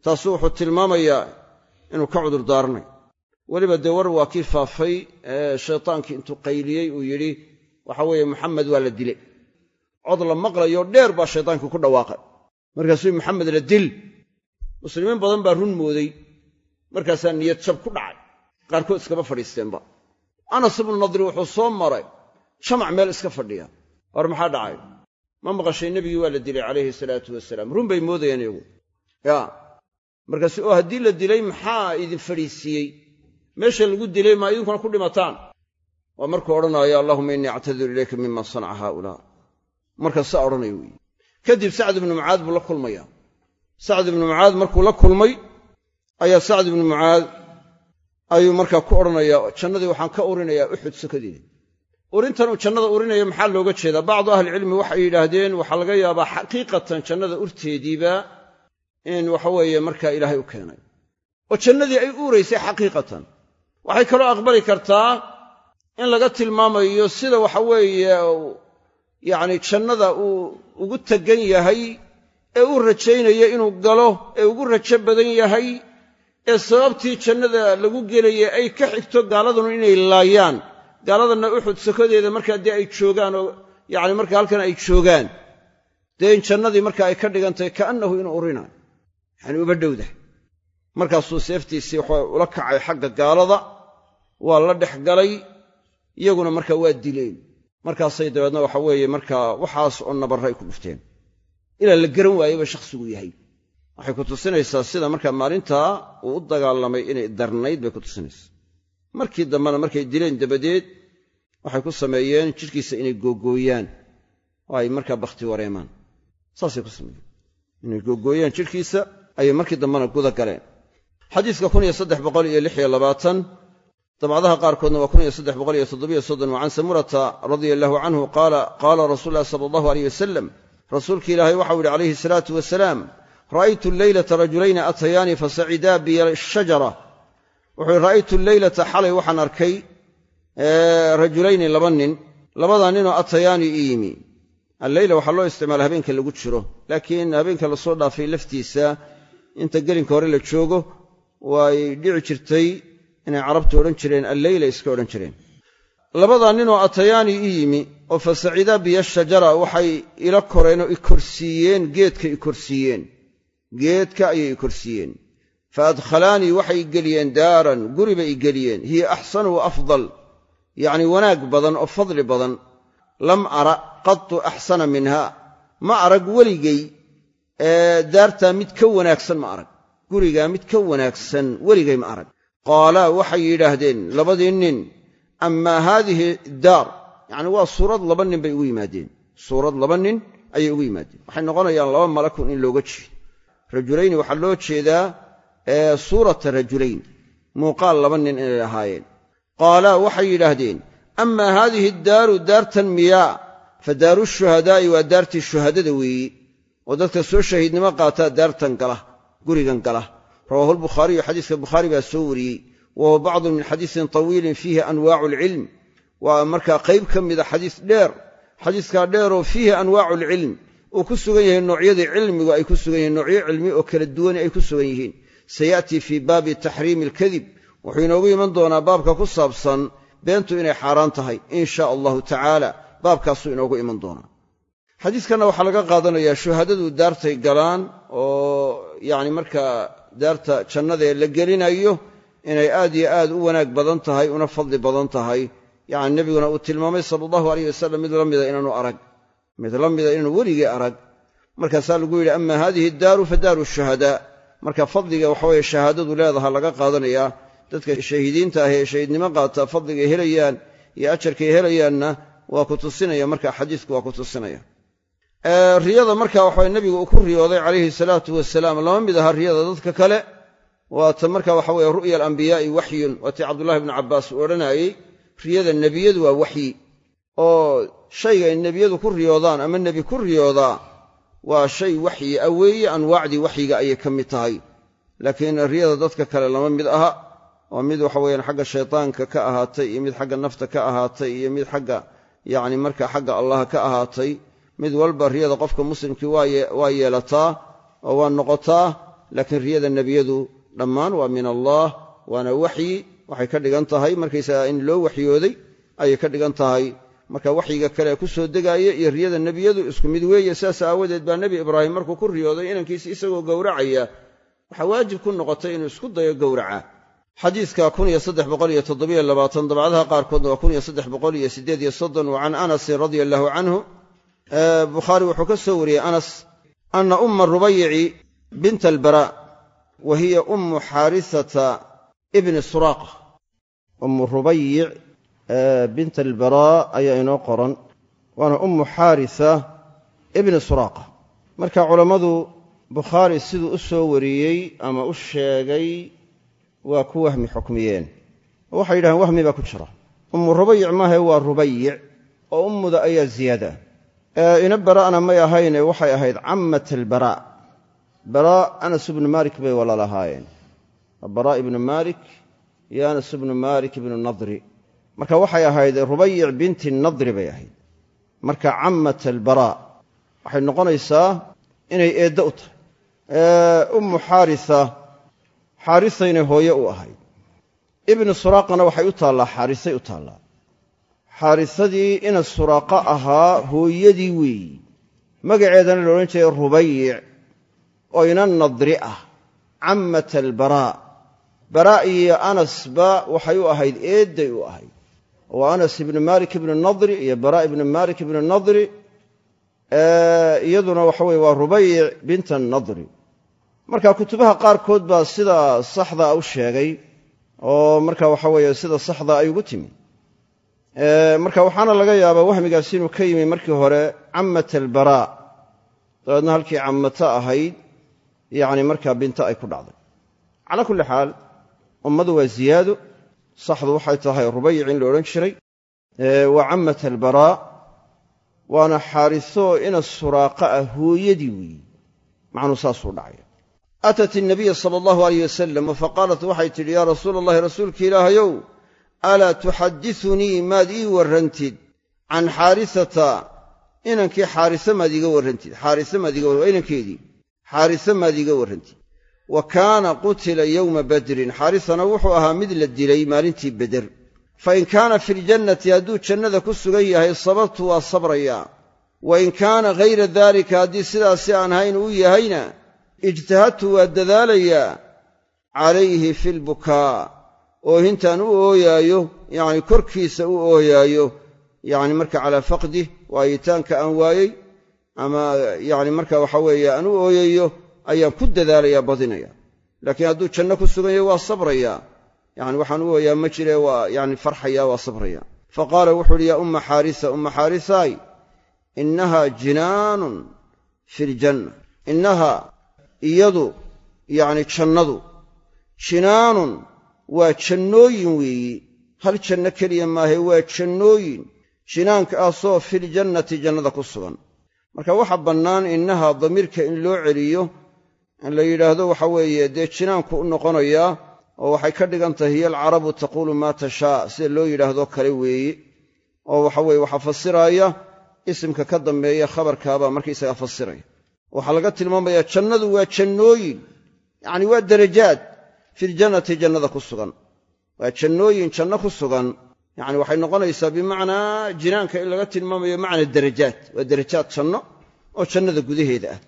taasu wuxuu tilmaamayaa inuu ka cudur daaranay weliba dee war waa kii faafay shaytaankii intuu qayliyey uu yidhi waxa weeye maxamed waa la dilay. Cod la maqlayo dheer baa shaytaankii ku dhawaaqay. Markaasuu maxamed la dil. Muslimiin badan baa run mooday. Markaasaa niyad jab ku dhacay. Qaarkood iskama fadhiisteenba anas ibnu nadri wuxuu soo maray jamac meel iska fadhiya war maxaa dhacay? Ma maqashay nebigii waa la dilay calayhi salaatu wasalaam run bay moodayeen iyagu. Ya markaasu oo haddii la dilay maxaa idin fadhiisiiyey meesha lagu dilay maa idinkuna ku dhimataan? Waa markuu odhanaayo allahuma innii actadiru ilayka mima sanaca haaulaa. Markaas saa odhanaya weeye kadib sacd ibnu mucaad buu la kulmaya. Sacd ibnu mucaad markuu la kulmay ayaa sacd ibnu mucaad ayuu markaa ku odhanayaa jannadii waxaan ka urinayaa uxud sokadeeda urintan uu jannada urinaya maxaa looga jeedaa? Bacdu ahlicilmi waxay yidhaahdeen waxaa laga yaabaa xaqiiqatan jannada urteediiba in waxaweeye markaa ilaahay u keenay. Oo jannadii ay uuraysay xaqiiqatan. Waxay kaloo aqbali kartaa in laga tilmaamayo sida waxa weeye yacni jannada uu ugu tegan yahay ee uu rajaynayo inuu galo ee ugu rajo badan yahay ee sababtii jannada lagu gelayay ay ka xigto gaaladuna inay laayaan gaaladanna uxud sokadeeda markaa dee ay joogaan oo yacni marka halkan ay joogaan dee in jannadii marka ay ka dhigantahay kaannahu inuu urinayo yacni uba dhowdah markaasuu seeftiisii waxa ula kacay xagga gaalada waa la dhex galay iyaguna markaa waa dileen. Markaasay dabeedna waxa weeye markaa waxaas oo nabarra ay ku dhufteen. Ilaa la garan waayeba shakhsigu yahay. Waxay ku tusinaysaa sida markaa maalintaa uu u dagaalamay inay darnayd bay ku tusinaysaa markii dambena markay dileen dabadeed waxay ku sameeyeen jidhkiisa inay googooyaan. Oo ay markaa bakhti wareemaan. Saasay ku sameeyeen. Inay googooyaan jidhkiisa ayay markii dambena guda galeen. Xadiiska dabcadaha qaarkoodna waa can samurata radia allahu canhu qaala qaala rasuulu llahi sala allahu aleyh wasalam rasuulki ilaahay waxau yidhi calayhi asalaatu wasalaam ra'aytu leylata rajulayni atayaanii fasacidaa biya shajara wuxuu yihi ra'aytu leylata xalay waxaan arkay rajulayni laba nin labadaa ninoo atayaani ii yimi. Alleyla waxaa loo isticmaala habeenka lagu jiro laakiin habeenka la soo dhaafay laftiisa inta gelinka hore la joogo way dhici jirtay inay carabtu odhan jireen alleyla iska odhan jireen. Labadaa ninoo atayaani ii yimi oo fasacidaa biya shajara waxay ila koreen oo i korsiiyeen geedka i korsiiyeen. Geedka ayay i korsiiyeen fa adkhalaanii waxay geliyeen daaran guri bay geliyeen hiya axsanu wa afdal yacni wanaag badan oo fadli badan lam ara qadtu axsana minha ma arag weligay daartaa mid ka wanaagsan ma arag gurigaa mid ka wanaagsan weligay ma arag qaalaa waxay yidhaahdeen labadii nin amaa haadihi daar yacni waa suurad laba nin bay ugu yimaadeen suurad laba nin ayay ugu yimaadeen waxay noqonayaan laba malakun in looga jeedo rajulayni waxaa loo jeedaa suurata rajulayn muuqaal laba nin inay ahaayeen. Qaalaa waxay yidhaahdeen amaa haadihi daaru daartan miyaa? Fa daaru shuhadaa'i waa daartii shuhadada weeye oo dadka soo shahiidnimo qaataa daartan gala gurigan gala. Rawaahu lbukhaariyu xadiiska bukhaari baa soo wariyey. Wa huwa bacdun min xadiisin tawiilin fiihi anwaacu alcilm. Waa markaa qayb ka mida xadiis dheer xadiiskaa dheeroo fiihi anwaacu alcilm. Uu ku sugan yahay noocyadii cilmigu ay ku sugan yihiin noocyo cilmi oo kala duwani ay ku sugan yihiin saya'tii fii baabi taxriimi alkadib. Wuxuu inoogu iman doonaa baabka ku saabsan beentu inay xaaraan tahay in shaa allahu tacaala baabkaasuu inoogu iman doonaa. Xadiiskanna waxaa laga qaadanayaa shuhadadu daartay galaan oo yacni markaa daarta jannadaee la gelinayo inay aad iyo aad u wanaag badan tahay una fadli badan tahay. Yacni nebiguna uu tilmaamay sala allahu aleyh wasalam mid la mida inaanu arag mid la mida inaanu weligii arag. Markaasaa lagu yidhi ama haadihi daaru fa shuhadaa marka fadliga waxaweye shahaadadu leedaha laga qaadanayaa dadka shahiidiinta ah shahiidnimo qaata fadligay helayaan iyo ajarkay helayaanna waa ku tusinaya marka xadiisku waa ku tusinaya. Riyada marka waxawe nebigu uu ku riyooday calayhi salaatu wasalaam lama mid aha riyada dadka kale waata marka waxa weye ru'ya alambiyaa'i waxyun waatii cabdullahi bnu cabbaas uu odhanayey riyada nebiyadu waa waxyi oo shayga ay nebiyadu ku riyoodaan ama nebi ku riyoodaa waa shay waxyi a weeye anwaacdii waxyiga ayay ka mid tahay. Laakiin riyada dadka kale lama mid aha. Oo mid waxa weyaan xagga shaytaanka ka ahaatay iyo mid xagga nafta ka ahaatay iyo mid xagga yacni marka xagga allah ka ahaatay. Mid walba riyada qofka muslimkii waa yeelataa oo waa noqotaa laakiin riyada nebiyadu dhammaan waa min allah waana waxyi. Waxay ka dhigan tahay markaysaga in loo waxyooday ayay ka dhigan tahay marka waxyiga kale ku soo degaaya iyo riyada nebiyadu isku mid weeye saas aawadeed baa nebi ibraahim markuu ku riyooday inankiisi isagoo gowracaya. Waxaa waajib ku noqotay inuu isku dayo gowraca. Xadiidka dabcadaha qaarkoodna waa wa can anasin radia allahu canhu bukhaari wuxuu ka soo wariyey anas ana umma rubayici bint albara wa hiya ummu xaarisata ibni suraaqa bint albaraa ayaa inoo qoran waana ummu xaarisa ibni suraaqa. Marka culammadu bukhaari siduu u soo wariyey ama u sheegay waa ku wahmi xukmiyeen. Oo waxay yidhahdeen wahmi baa ku jira. Ummu rubayic maahae waa rubayic oo ummuda ayaa ziyaada ina bara'na may ahayne waxay ahayd cammat albaraa baraa anas ibnu maalik bay walaalahaayeen. Baraa ibnu maalik iyo anas ibnu maalik ibnu nadri marka waxay ahayd rubayic binti nadri bay ahayd. Marka cammat albaraa waxay noqonaysaa inay eeddo u tahay. Ummu xaarisa xaarisaynay hooye u ahayd. Ibnu suraaqana waxay u taallaa xaarisay u taallaa. Xaarisadii ina suraaqa ahaa hooyadii weeyi magaceedana la odhan jiray rubayic oo ina nadri ah. Cammat albaraa baraa iyo anasba waxay u ahayd eedday u ahayd waa anas ibnu maalik ibnu nadri iyo baraa ibnu maalik ibnu nadri iyaduna waxa weye waa rubayic binta nadri. Marka kutubaha qaarkood baa sida saxdaa u sheegay oo marka waxa weeye sida saxdaa ay ugu timi. Marka waxaana laga yaabaa wahmigaasi inuu ka yimi markii hore cammat albaraa dabeedna halkii cammata ahayd yacni markaa binto ay ku dhacday. Calaa kulli xaal ummadu waa ziyaado saxdu waxay tahay rubayc in la odhan jiray waa cammat albaraa waana xaariso ina suraaqa ah hooyadii weeye macnuu saasuu dhacaya atat inabiya sala allahu alayh wasalam faqaalat waxay tidhi yaa rasuula allahi rasuulka ilaahayow alaa tuxaddisunii maad ii warrantid can xaarisata inankii xaarisa maad iiga warrantid xaarisa maad iga maad iiga warrantid wa kaana qutila yowma badrin. Xaarisana wuxuu ahaa mid la dilay maalintii beder fa in kaana fi ljannati hadduu jannada ku sugan yahay sababtu waa sabrayaa wa in kaana hayra daalika haddii sidaasi aan hayn uu yahayna ijtahadtu waa dadaalayaa calayhi fi lbukaa oohintaan u ooyaayo yacni korkiisa u ooyaayo yacni marka calaa faqdih waayitaanka aan waayey ama yacni marka waxa weeye aan u ooyayo ayaan ku dadaalayaa badinaya. Laakiin hadduu janno ku sugan yahay waa sabrayaa yani waxaan u ooyaa ma jire waa yani farxaya waa sabraya. Fa qaala wuxu uhi yaa umma xaarisa umma xaarisaay innaha jinaanun fi ljanna innaha iyadu yacni jannadu jinaanun waa jannooyin weeyi. Hal janno keliya maahe waa jannooyin. Jinaankaasoo filjannati jannada ku sugan. Marka waxaa bannaan innaha damiirka in loo celiyo in la yidhaahdo waxa weeye dee jinaanku u noqonayaa oo waxay ka dhigan tahay hiyo alcarabu taquulu maa tashaa sida loo yidhaahdo kale weeye oo waxa weye waxaa fasiraaya isimka ka dambeeya khabarkaabaa markaysaga fasiraya. Waxaa laga tilmaamayaa jannadu waa jannooyin yacni waa darajaad filjannati jannada ku sugan. Waa jannooyin janno ku sugan yacni waxay noqonaysaa bimacnaa jinaanka in laga tilmaamayo macna darajaad. Waa darajaad janno oo jannada gudaheeda ah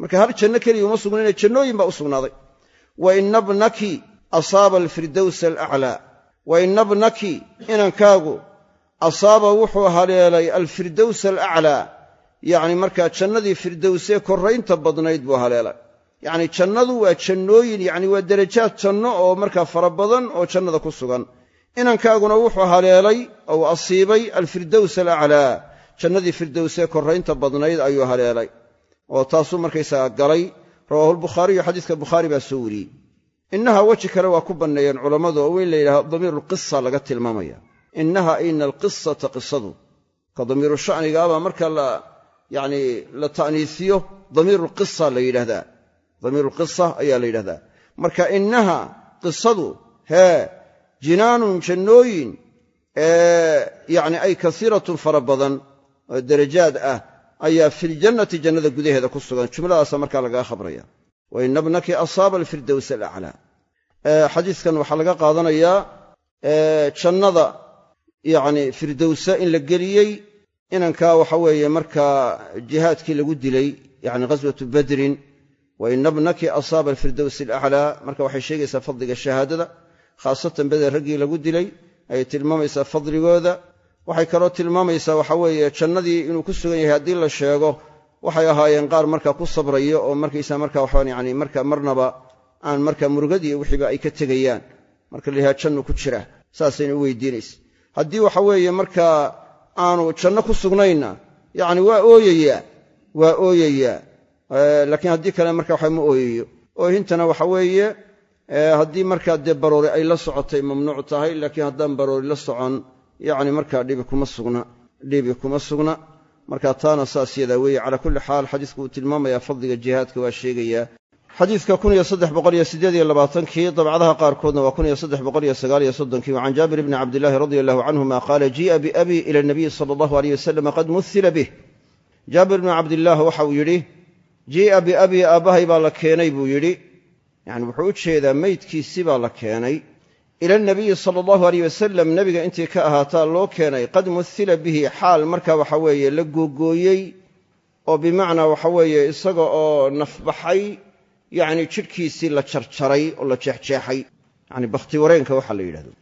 marka hal janno keliya uma sugnayne jannooyin baa u sugnaaday. Wa inna bnaki asaaba alfirdowsa alaclaa wa inna bnaki inankaagu asaaba wuxuu haleelay alfirdowsa alaclaa yacni markaa jannadii firdowsee korraynta badnayd buu haleelay. Yacni jannadu waa jannooyin yacni waa derajaad janno oo markaa fara badan oo jannada ku sugan. Inankaaguna wuxuu haleelay ou asiibay alfirdows alaclaa jannadii firdowsee korraynta badnayd ayuu haleelay oo taasuu markaysaga galay rawaahu lbukhaariyu xadiiska bukhaari baa soo wariyey. Innaha weji kale waa ku banneeyeen culammadu oo in la yidhahdo damiirulqisa laga tilmaamaya. Innaha ina alqisata qisadu ka damiiru sha'nigaabaa marka la yacni la ta'niisiyo damiirulqisa la yidhahdaa damiirulqisa ayaa la yidhahdaa marka innaha qisadu hee jinaanun jannooyin yacni ay kasiiratun fara badan oo derajaad ah ayaa filjannati jannada gudaheeda ku sugan. Jumladaasa markaa lagaga khabraya. Wa ina bnaki asaaba alfirdows alaclaa. Xadiiskan waxaa laga qaadanayaa jannada yacni firdowsa in la geliyey inankaa waxa weeye markaa jihaadkii lagu dilay yacni ghaswatu badrin. Wa ina bnaki asaaba alfirdows alaclaa. Marka waxay sheegaysaa fadliga shahaadada khaasatan beder raggii lagu dilay ayay tilmaamaysaa fadligooda waxay kaloo tilmaamaysaa waxa weeye jannadii inuu ku sugan yahay haddii la sheego waxay ahaayeen qaar markaa ku sabraya oo markaysa marka waxaan yani marka marnaba aan marka murugadii wixiiba ay ka tegayaan. Marka la yidhaha ku jira saasayna u weydiinaysa. Haddii waxa weeye markaa aanu janno ku sugnayna yacni waa ooyayaa waa ooyayaa. Laakiin haddii kale marka waxa ma ooyayo. Oohintana waxa weeye haddii markaa dee baroori ay la socotay mamnuuc tahay laakiin haddaan baroori la socon yacni markaa dhibi kuma sugna dhibi kuma sugna. Marka taana saas yadaa weeye calaa kulli xaal xadiisku uu tilmaamayaa fadliga jihaadka waa sheegayaa xadiidka kii dabcadaha qaarkoodna waa kii wa can jaabir bni cabdillaahi radia allahu canhuma qaala jii'a biabii ila nabiyi sala allahu aleyh wasalam qad muhila bih. Jaabir bni cabdillaah waxauu yidhi jii'a biabii aabbahay baa la keenay buu yidhi. Yani wuxuu u jeedaa meydkiisii baa la keenay ila nabiyi sala allahu aleyh wasalam nebiga intii ka ahaataa loo keenay qad muhila bihi xaal. Marka waxa weeye la googooyey oo bimacnaa waxa weeye isaga oo nafbaxay yacni jidhkiisii la jarjaray oo la jeexjeexay. Yani bakhti wareenka waxaa la yidhahdo.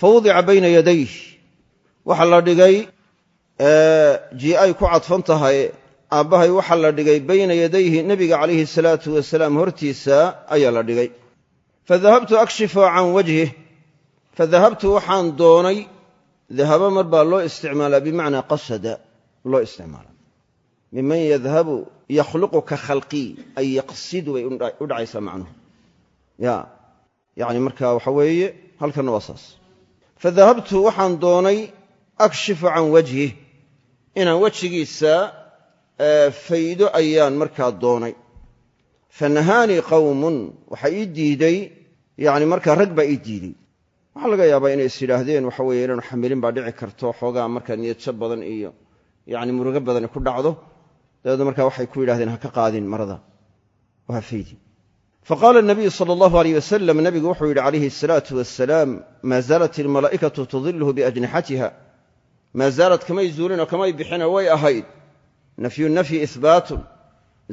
Fa wudica bayna yadayh waxaa la dhigay jii'ay ku cadfan tahay aabbahay waxaa la dhigay bayna yadayhi nebiga calayhi salaatu wasalaam hortiisa ayaa la dhigay fadahabtu akshifu can wajhih fadahabtu waxaan doonay dahaba mar baa loo isticmaalaa bimacnaa qasada loo isticmaalaa miman yadhabu yakhluqu ka khalqii ay yaqsidu bay u dhacaysaa macnuhu ya yacni marka waxa weeye halkanna waa saas fadahabtu waxaan doonay akshifu can wajhih inaan wejigiisa faydo markaa fanahaanii qawmun waxa ii diiday yani markaa rag baa ii diiday. Waxaa laga yaabaa inay is yidhaahdeen waxa weye inaanu xamilin baa dhici karto xoogaa markaa niyadso badan iyo yani murugo badani ku dhacdo. Dabeedna markaa waxay ku yidhahdeen ha ka qaadin marada oo ha faydin faqaala nabiyu sala allahu aleyh wasalam nabigu wuxuu yidhi calayhi asalaatu wasalaam maa zaalat ilmalaa'ikatu tudilhu biajnixatiha maa zaalad kamay zuulinoo kamay bixino way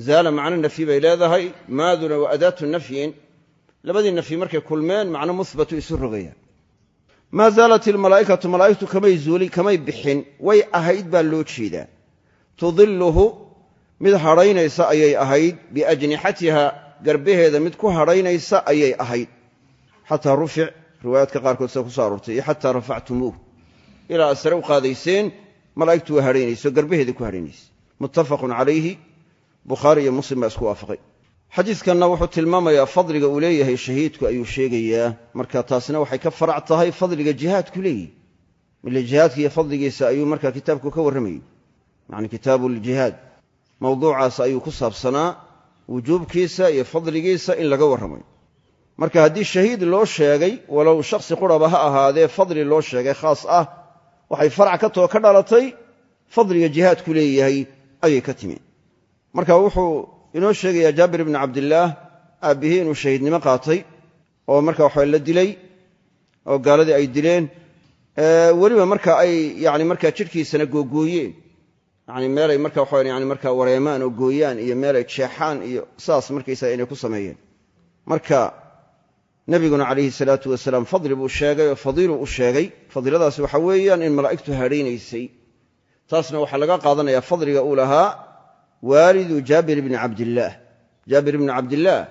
zaala macno nafyi bay leedahay. Maaduna wa adaatu nafyin. Labadii nafyi markay kulmeen macno muhbatu isu rogayaan. Maa zaalat ilmalaa'ikatu malaa'igtu kamay zuulin kamay bixin. Way ahayd baa loo jeedaa. Tudilluhu mid hadhaynaysa ayay ahayd. Biajnixatiha garbaheeda mid ku hadhaynaysa ayay ahayd. Xataa rufic riwaayaadka qaarkood sida ku so aroortay iyo xataa rafactumuuh. Ilaa aad sare u qaadayseen malaa'igtu waa bukhaari iyo muslim baa isku waafaqay. Xadiidkanna wuxuu tilmaamayaa fadliga uu leeyahay shahiidku ayuu sheegayaa. Marka taasna waxay ka farac tahay fadliga jihaadku leeyahy ile jihaadka iyo fadligiisa ayuu marka kitaabku ka warramayey yacni kitaabu ljihaad mawduucaas ayuu ku saabsanaa wujuubkiisa iyo fadligiisa in laga warramayo. Marka haddii shahiid loo sheegay walow shakhsi quraba ha ahaadee fadli loo sheegay khaas ah waxay farac ka too ka dhalatay fadliga jihaadku leeyahay ayay ka timi marka wuxuu inoo sheegayaa jaabir ibni cabdillaah aabbihii inuu shahiidnimo qaatay oo marka waxa la dilay oo gaaladii ay dileen weliba marka ay yani markaa jidhkiisana googooyeen. Yani meelay marka waxa yani markaa wareemaan oo gooyaan iyo meelay jeexaan iyo saas markaysaga inay ku sameeyeen. Marka nebiguna calayhi salaatu wasalaam fadli buu sheegay oo fadiiluu u sheegay. Fadiiladaasi waxa weeyaan in malaa'igtu hadhaynaysay taasna waxaa laga qaadanayaa fadliga uu lahaa waalidu jaabir bni cabdillaah jaabir ibni cabdillaah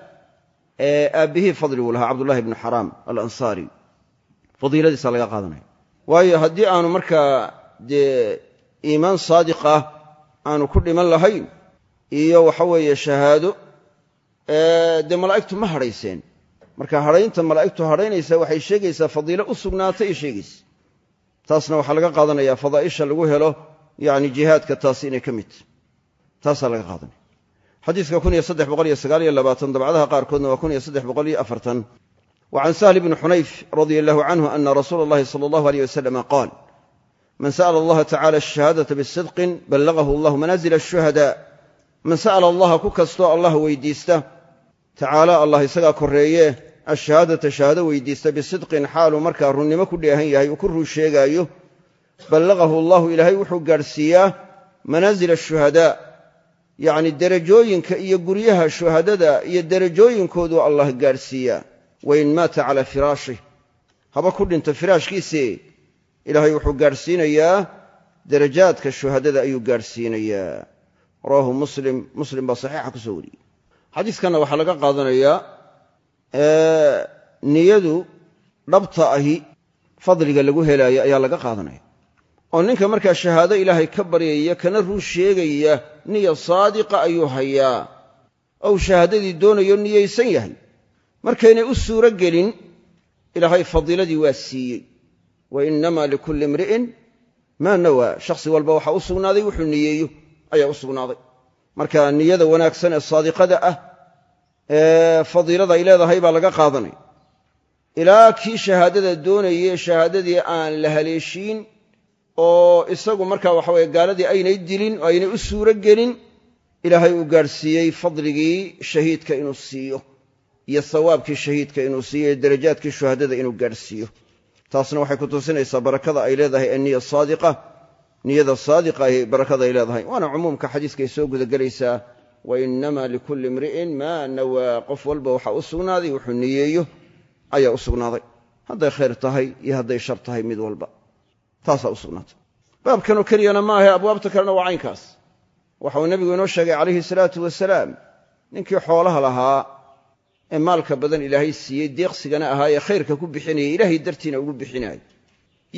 ee aabbihii fadliguu lahaa cabdullahi ibnu xaraam alansaari fadiiladiisa laga qaadanaya waayo haddii aanu markaa dee iimaan saadiq ah aanu ku dhiman lahayn iyo waxa weeye shahaado dee malaa'igtu ma hadhayseen. Marka hadhaynta malaa'igtu hadhaynaysa waxay sheegaysaa fadiilo u sugnaatay ay sheegaysa. Taasna waxaa laga qaadanayaa fadaa'isha lagu helo yani jihaadka taasi inay ka mid taasaa laga qaadanaya xadiiska dabcdaha qaarkoodna waa wa can sahl bni xunayf radia allahu canhu ana rasuula allahi sala allahu aleyh wasalama qaal man sa'la allaha tacala ashahaadata bisidqin ballagahu allahu manaazila ashuhadaa man sa'la allaha ku kastoo allah weydiista. Tacaala allah isagaa korreeye ashahaadata shahaado weydiista bisidqin xaaluu markaa runnimo ku dheehan yahay uu ku run sheegaayo. Ballagahu allahu ilaahay wuxuu gaadhsiiyaa manaazila ashuhadaa yacni derajooyinka iyo guryaha shuhadada iyo derajooyinkoodu allah gaadhsiiyaa wain maata calaa firaashih. Haba ku dhinto firaashkiisii ilaahay wuxuu gaadhsiinayaa derajaadka shuhadada ayuu gaadhsiinayaa rawaahu muslim muslim baa saxiixa ku soo wariyey. Xadiiskanna waxaa laga qaadanayaa niyadu dhabta ahi fadliga lagu helaayo ayaa laga qaadanaya. Oo ninka markaa shahaado ilaahay ka baryaya kana run sheegaya niya saadiqa ayuu hayaa. Ou shahaadadii doonayo niyaysan yahay. Markaynay u suuro gelin ilaahay fadiiladii waa siiyey. Wa innamaa likulli imri'in maa nawaa shakhsi walba waxaa u sugnaaday wuxuu niyeeyo ayaa u sugnaaday. Marka niyada wanaagsan ee saadiqada ah ee fadiilada ay leedahay baa laga qaadanaya ilaa kii shahaadada doonaye shahaadadii aan la haleeshiin oo isagu markaa waxa weye gaaladii aynay dilin oo aynay u suuro gelin ilaahay uu gaadhsiiyey fadligii shahiidka inuu siiyo iyo sawaabkii shahiidka inuu siiyo iyo darajaadkii shuhadada inuu gaadhsiiyo taasna waxay ku tusinaysaa barakada ay leedahay aniya saadiqa niyada saadiqa ay barakada ay leedahay. Waana cumuumka xadiiskay soo gudagelaysaa wa innamaa likulli imri'in maa nawaa qof walba waxaa u sugnaaday wuxuu niyeeyo ayaa u sugnaaday. Hadday khayr tahay iyo hadday shar tahay mid walba taasaa u sugnaatay. Baabkanoo keliyana ma ahe abwaabta kalena waa caynkaas. Waxauu nebigu inoo sheegay calayhi salaatu wasalaam ninkii xoolaha lahaa ee maalka badan ilaahay siiyey deeqsigana ahaa ee khayrka ku bixinayay ilaahay dartiina ugu bixinaayey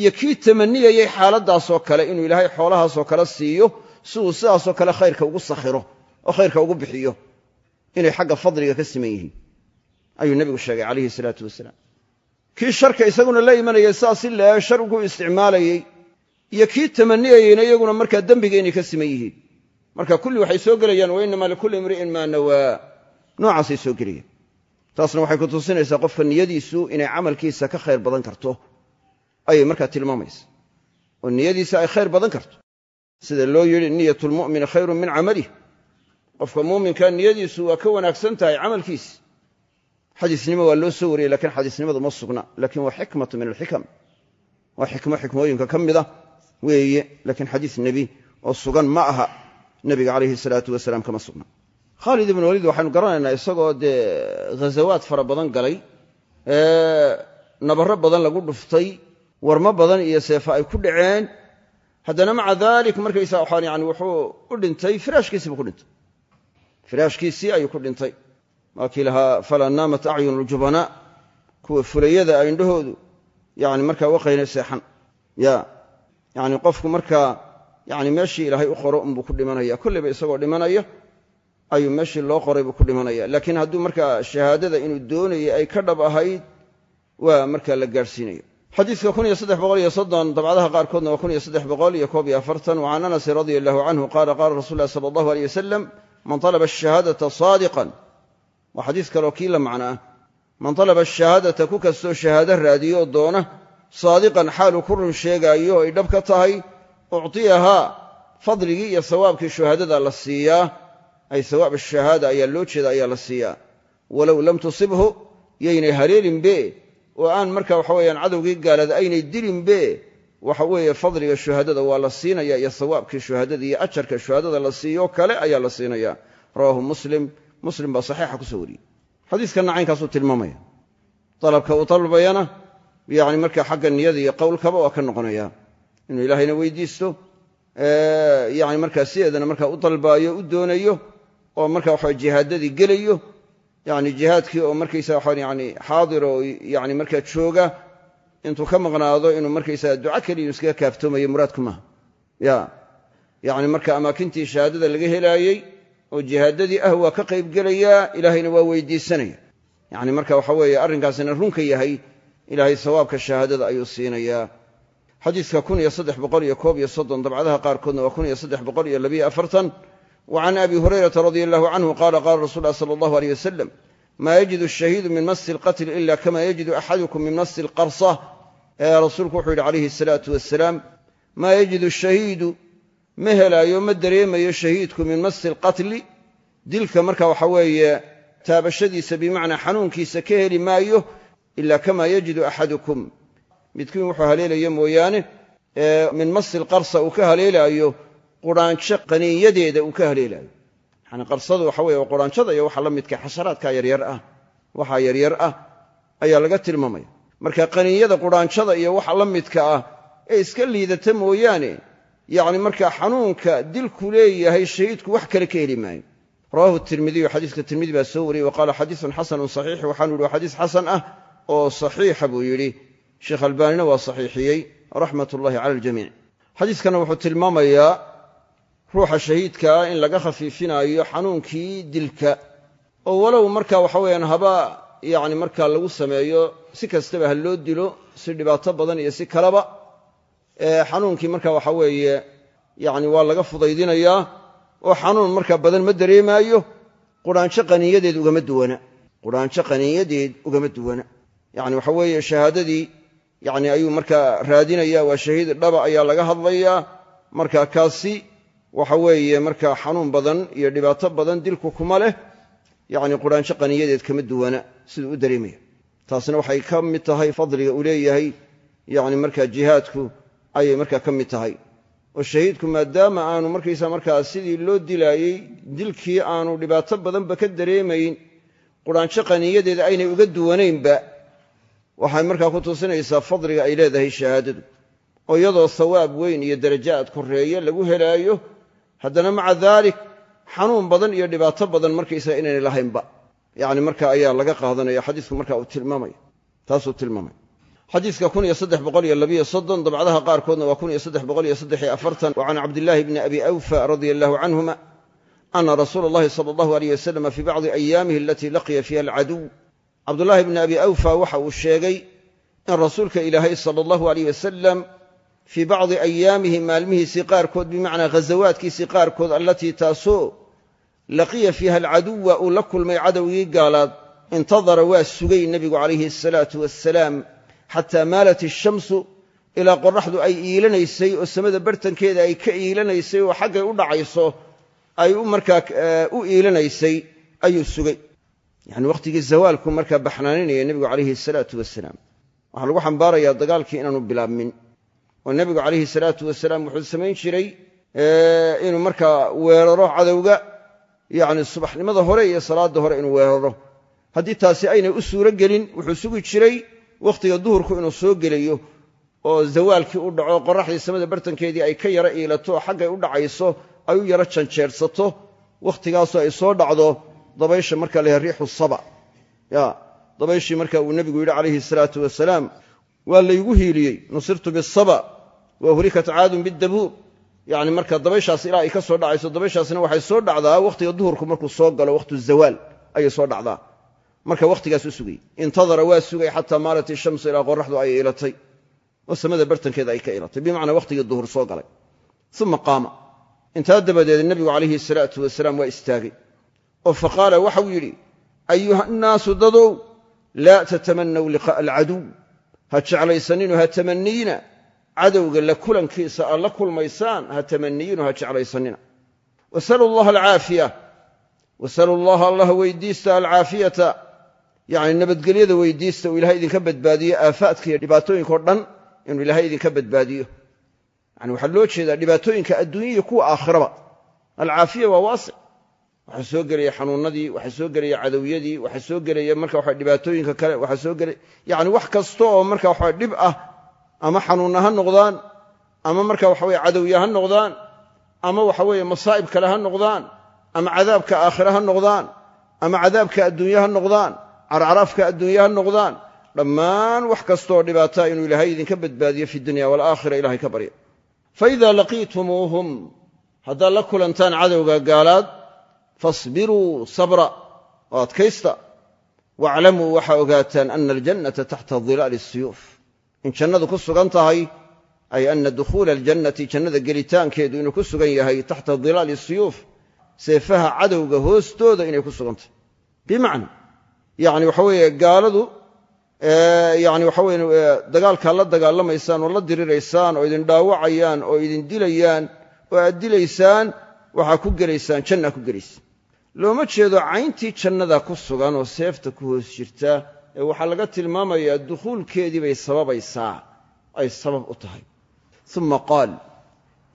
iyo kii tamaniyayey xaaladdaasoo kale inuu ilaahay xoolahaasoo kale siiyo si uu sidaasoo kale khayrka ugu sakhiro oo khayrka ugu bixiyo inay xagga fadliga ka siman yihiin. Ayuu nebigu sheegay calayhi salaatu wasalaam kii sharka isaguna la imanayay si lee shar ugu isticmaalayey iyo kii tamaniyayeyna iyaguna markaa dembiga inay ka siman yihiin. Marka kulli waxay soo gelayaan wa innamaa likulli imri'in maa nawaa. Noocaasay soo gelayaan. Taasna waxay ku tusinaysaa qofka niyadiisu inay camalkiisa ka khayr badan karto. Ayay markaa tilmaamaysa oo niyadiisa ay khayr badan karto. Sida loo yidhi niyat lmu'mini khayrun min camalih qofka muuminka niyadiisu waa ka wanaagsan tahay camalkiisi xadiisnimo waa loo soo wariyey lakiin xadiisnimadu ma sugna lakiin waa xikmatu min alxikam. Waa xikmo xikmooyinka ka mida weeye laakiin xadiis nebi oo sugan ma aha nebiga calayhi salaatu wasalaam kama sugna. Khaalid ibnu waliid waxaynu garanaynaa isagoo dee ghazawaad fara badan galay nabarro badan lagu dhuftay warmo badan iyo seefa ay ku dhaceen. Haddana maca dalik markaysa waxaan yani wuxuu u dhintay firaashkiisiibuu ku dhintay. Firaashkiisii ayuu ku dhintay waa kii lahaa falaa naamat acyunu ljubanaa kuwa fulayada a indhahoodu yani markaa waqayna seexan. Ya yani qofku markaa yani meeshii ilaahay u qoro unbuu ku dhimanaya. Kolleyba isagoo dhimanaya ayuu meeshii loo qoray buu ku dhimanaya. Laakiin hadduu markaa shahaadada inuu doonayay ay ka dhab ahayd waa markaa la gaadhsiinaya xadiidka dabcadaha qaarkoodna waa can anasin radia allahu canhu qaala qaala rasul llahi sala allahu aleyh wasalam man talaba ashahaadata saadiqan waa xadiis kaleo kii la macno ah man talaba ashahaadata ku kastoo shahaado raadiyo doona saadiqan xaaluu ku run sheegaayo ay dhab ka tahay uctiyahaa fadligii iyo sawaabkii shuhaadada la siiyaa. Ay sawaab ashahaada ayaa loo jeeda ayaa la siiyaa. Walow lam tusibhu yaynay haleelinbe oo aan marka waxa weyaan cadowgii gaalada aynay dilinbe waxa weeye fadliga shuhaadada waa la siinaya iyo sawaabkii shuhaadada iyo ajarka shuhaadada la siiyo kale ayaa la siinaya rawaahu muslim muslim baa saxiixa ku soo wariyey. Xadiiskanna caynkaasuu tilmaamaya. Dalabka uu dalbayana yani marka xagga niyada iyo qowlkaba waa ka noqonaya. Inuu ilaahayna weydiisto yani markaa sideedana markaa u dalbaayo u doonayo oo marka waxa jihaadadii gelayo yani jihaadkii oo markaysa waxaan yani xaadir oo yani markaa jooga intuu ka maqnaado inuu markaysaa duco keliyu iskaga kaaftoomayo muraadku maaha. Ya yani marka amaakintii shahaadada laga helaayey oo jihaadadii ah waa ka qaybgelayaa ilaahayna waa weydiisanaya. Yani marka waxa weeye arrinkaasina runka yahay ilaahay sawaabka shahaadada ayuu siinayaa. Xadiidka dabcadaha qaarkoodna waa wa can abi hurayrata radia allahu canhu qaala qaala rasul lah sala allahu aleyh wasalam maa yajidu ashahiidu min masi alqatli ila kama yajidu axadukum min masi alqarsa. Rasuulku wuxuu yidhi calayhi asalaatu wasalaam maa yajidu ashahiidu ma helaayo ma dareemayo shahiidku min masi alqatli. Dilka marka waxa weeye taabashadiisa bimacnaa xanuunkiisa ka heli maayo ila kama yajidu axadukum. Midkiin wuxuu haleelayo mooyaane min masi lqarsa uu ka haleelaayo quraanjo qaniinyadeeda uu ka haleelaayo. Yani qarsadu waxa weye quraanjada iyo waxa la midka xasharaadka yaryar ah waxa yaryar ah ayaa laga tilmaamaya. Marka qaniinyada quraanjada iyo waxa la midka ah ee iska liidata mooyaane yani markaa xanuunka dilku leeyahay shahiidku wax kale ka heli maayo. Rawahu tirmidiyu xadiiska tirmidi baa soo wariyey wa qaala xadiisun xasanun saxiix. Waxaanu yihi waa xadiis xasan ah oo saxiixa buu yidhi. Sheekh albaanina waa saxiixiyey raxmat ullahi cala aljamiic. Xadiiskana wuxuu tilmaamayaa ruuxa shahiidkaa in laga khafiifinaayo xanuunkii dilka. Oo walow marka waxa weyaan haba yani markaa lagu sameeyo si kastaba ha loo dilo si dhibaato badan iyo si kaleba xanuunkii marka waxa weeye yani waa laga fudaydinayaa oo xanuun markaa badan ma dareemaayo quraanjo qaniinyadeed ugama duwana. Quraanjo qaniinyadeed ugama duwana. Yani waxa weeye shahaadadii yani ayuu markaa raadinaya waa shahiid dhaba ayaa laga hadlayaa. Marka kaasi waxa weeye markaa xanuun badan iyo dhibaato badan dilku kuma leh yani quraanjo qaniyadeed kama duwana siduu u dareemaya. Taasna waxay ka mid tahay fadliga uu leeyahay yani markaa jihaadku ayay markaa ka mid tahay. Oo shahiidku maadaama aanu markaysa markaa sidii loo dilaayey dilkii aanu dhibaato badanba ka dareemayn quraanjo qaniyadeeda aynay uga duwanaynba waxay markaa ku tusinaysaa fadliga ay leedahay shahaadadu. Oo iyadoo hawaab weyn iyo darajaad koreeye lagu helaayo haddana maca daalik xanuun badan iyo dhibaato badan markaysaga inaynay lahaynba. Yani marka ayaa laga qaadanaya xadiisku marka uu tilmaamaya taasuu tilmaamaya xadiiska kun iyo saddex boqol iyo labiyo soddon dabcdaha qaarkoodna waa kun iyo saddex boqol iyo saddex iyo afartan. Wa can cabdillaahi bni abi awfa radia allahu canhuma ana rasuula allahi sala allahu aleyh wasalama fii bacdi ayaamihi alatii laqiya fiiha alcaduw. Cabdullaahi bni abi awfa waxa uu sheegay in rasuulka ilaahay sala allahu aleyh wasalam fii bacdi ayaamihi maalmihiisii qaarkood bimacnaa ghasawaadkiisii qaarkood allatii taasoo laqiya fiiha alcaduwa uu la kulmay cadowgii gaalaad. Intadara waa sugay nebigu calayhi asalaatu wassalaam xataa maalat ishamsu ilaa qorraxdu ay iilanaysay oo samada bartankeeda ay ka iilanaysay oo xaggay u dhacayso ay markaa u iilanaysay ayuu sugay. Yacni wakhtigii zawaalku markaa baxnaaninaya nebigu calayhi asalaatu wasalaam. Waxaa lagu xambaarayaa dagaalkii inaanu bilaabmin oo nebigu calayhi salaatu wasalaam wuxuu samayn jiray inuu markaa weeraro cadowga yacni subaxnimada hore iyo salaadda hore inuu weeraro. Haddii taasi aynay u suuro gelin wuxuu sugi jiray wakhtiga duhurku inuu soo gelayo oo zawaalkii u dhaco qorraxdii samada bartankeedii ay ka yara iilato oo xaggay u dhacayso ay u yaro janjeersato wakhtigaasoo ay soo dhacdo dabaysha marka la yahay riixu saba. Ya dabayshii marka uu nebigu yidhi calayhi salaatu wasalaam waa laygu hiiliyey nusirtu bisaba wa hulikat caadun bidabuur yacni marka dabayshaas ilaa ay ka soo dhacayso dabayshaasna waxay soo dhacdaa wakhtiga duhurku markuu soo galo wakhtu zawaal ayay soo dhacdaa marka wakhtigaas u sugay. Intadara waa sugay xataa maalat ishamsu ilaa qoraxdu ay iilatay oo samada bartankeeda ay ka iilatay bimacnaa wakhtigii duhur soo galay. Uma qaama. Intaa dabadeed nebigu calayhi salaatu wasalaam waa istaagay. Oo faqaala waxau yidhi ayuha nnaasu dadow laa tatamanaw liqaa'a alcaduw. Ha jeclaysaninu ha tamaniina cadowga la kulankiisa aad la kulmaysaan ha tamaniyiinu ha jeclaysanina wasalu llaha alcaafiya. Wasalu llaha allah weydiista alcaafiyata yacni nabadgelyada weydiista uu ilahay idinka badbaadiyo aafaadka iyo dhibaatooyinka o dhan inuu ilaahay idinka badbaadiyo. Yani waxaa loo jeedaa dhibaatooyinka adduunya iyo kuwa aakhiraba. Alcaafiya waa waasic waxaa soo gelaya xanuunadii waxaa soo gelaya cadowyadii waxaa soo gelaya marka waxa dhibaatooyinka kale waxaa soo gelaya yani wax kasta oo marka waxa dhib ah ama xanuunna ha noqdaan ama marka waxaweye cadowya ha noqdaan ama waxaweye masaa'ib kale ha noqdaan ama cadaabka aakhire ha noqdaan ama cadaabka adduunye ha noqdaan carcaraafka adduunye ha noqdaan dhammaan wax kastaoo dhibaataa inuu ilaahay idinka badbaadiyo fi dunya walaakhira ilahay ka barya faida laqiitumuuhum haddaad la kulantaan cadowga gaalaad fasbiruu sabra oo adkaysta. Waaclamuu waxaa ogaataan ana aljannata taxta dilaali siyuuf. In jannadu ku sugan tahay ay ana dukhuula aljannati jannada gelitaankeedu inuu ku sugan yahay taxta dilaali siyuuf seefaha cadowga hoostooda inay ku sugan tahay. Bimacna yani waxa weeye gaaladu yani waxa weye dagaalkaa la dagaalamaysaan oo la diriraysaan oo idin dhaawacayaan oo idin dilayaan oo aad dilaysaan waxaa ku gelaysaan jannaa ku gelaysaan. Looma jeedo cayntii jannada ku sugan oo seefta ku hoos jirta ee waxaa laga tilmaamayaa dukhuulkeedii bay sababaysaa ay sabab u tahay. Uma qaal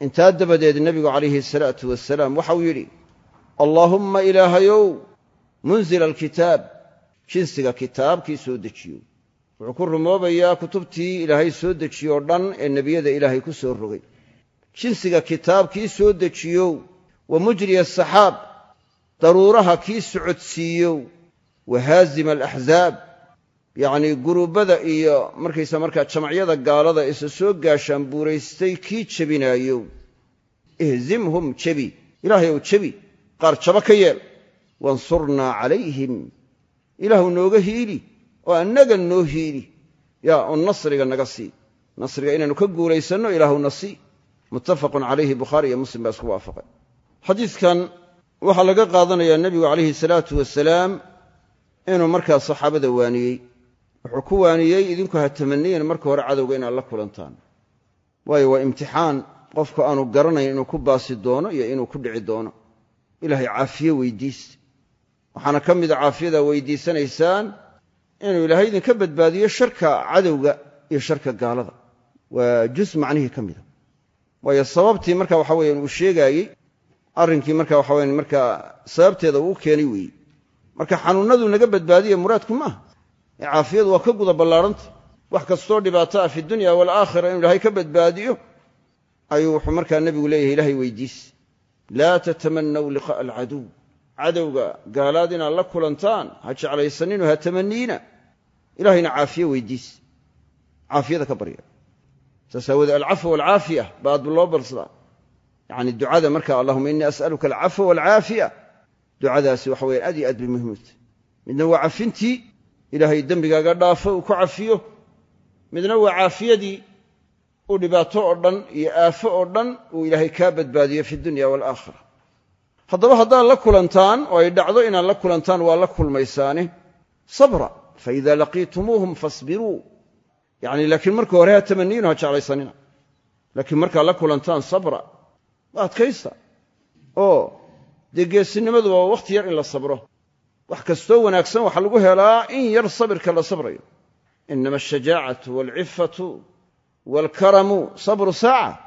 intaa dabadeed nebigu calayhi salaatu wasalaam waxau yidhi allaahumma ilaahayow munzila alkitaab jinsiga kitaabkii soo dejiyo. Wuxuu ku rumoobayaa kutubtii ilaahay soo dejiyo o dhan ee nebiyada ilaahay ku soo rogay. Jinsiga kitaabkii soo dejiyow wa mujriya asaxaab daruuraha kii socodsiiyow wa haazima alaxzaab yacnii gurubbada iyo markaysa markaa jamacyada gaalada isa soo gaashaan buuraystay kii jebinaayow ihzimhum jebi. Ilaahayow jebi qaar jaba ka yeel. Wansurnaa calayhim ilaahu nooga hiili oo annaga noo hiili. Yaa oo nasriga naga sii. Nasriga inaynu ka guulaysanno ilaahuna sii. Muttafaqun calayhi bukhaari iyo muslim baa isku waafaqay. Xadiidkan waxaa laga qaadanayaa nebigu calayhi salaatu wasalaam inuu markaa saxaabada waaniyey. Wuxuu ku waaniyey idinku ha tamaniyan marka hore cadowga inaad la kulantaan. Waayo waa imtixaan. Qofku aanu garanayn inuu ku baasi doono iyo inuu ku dhici doono. Ilaahay caafiye weydiista waxaana ka mida caafiyada weydiisanaysaan inuu ilaahay idinka badbaadiyo sharka cadowga iyo sharka gaalada. Waa jus macnihii ka mida waayo sababtii marka waxa weyan uu sheegaayey arrinkii marka waxa weyan markaa sababteeda uu keenay weeye marka xanuunnaduu naga badbaadiya muraadku maaha ee caafiyadu waa ka guda ballaarhanta wax kastoo dhibaato ah fi dunya waalaakhira inuu ilaahay ka badbaadiyo ayuu wuxuu markaa nebigu leeyahay ilahay weydiis. Laa tatamanaw liqaa'a alcaduw cadowga gaalaad inaad la kulantaan ha jeclaysaninu ha tamaniina. Ilahayna caafiye weydiis. Caafiyada ka barya. Saas aawoodee alcafwa walcaafiya baad loo balsadaa yacni ducada marka allahuma innii as'aluka alcafwa walcaafiya. Ducadaasi waxa weyaan aad iyo aad bay muhiimutay midna waa cafintii ilaahay dembigaaga dhaafo uu ku cafiyo midna waa caafiyadii uu dhibaato oo dhan iyo aafo oo dhan uu ilaahay kaa badbaadiyo fi dunya waalaakhira haddaba haddaad la kulantaan oo ay dhacdo inaad la kulantaan waa la kulmaysaane sabra faida laqiitumuuhum fasbiruu. Yani laakiin marka hore ha tamaniinu ha jeclaysanina. Laakiin markaad la kulantaan sabra waa adkaysta. Oo dee geesinimadu waa wakhti yar in la sabro. Wax kastoo wanaagsan waxaa lagu helaa in yar sabirka la sabrayo. Inama ashajaacatu waalcifatu waalkaramu sabru saaca.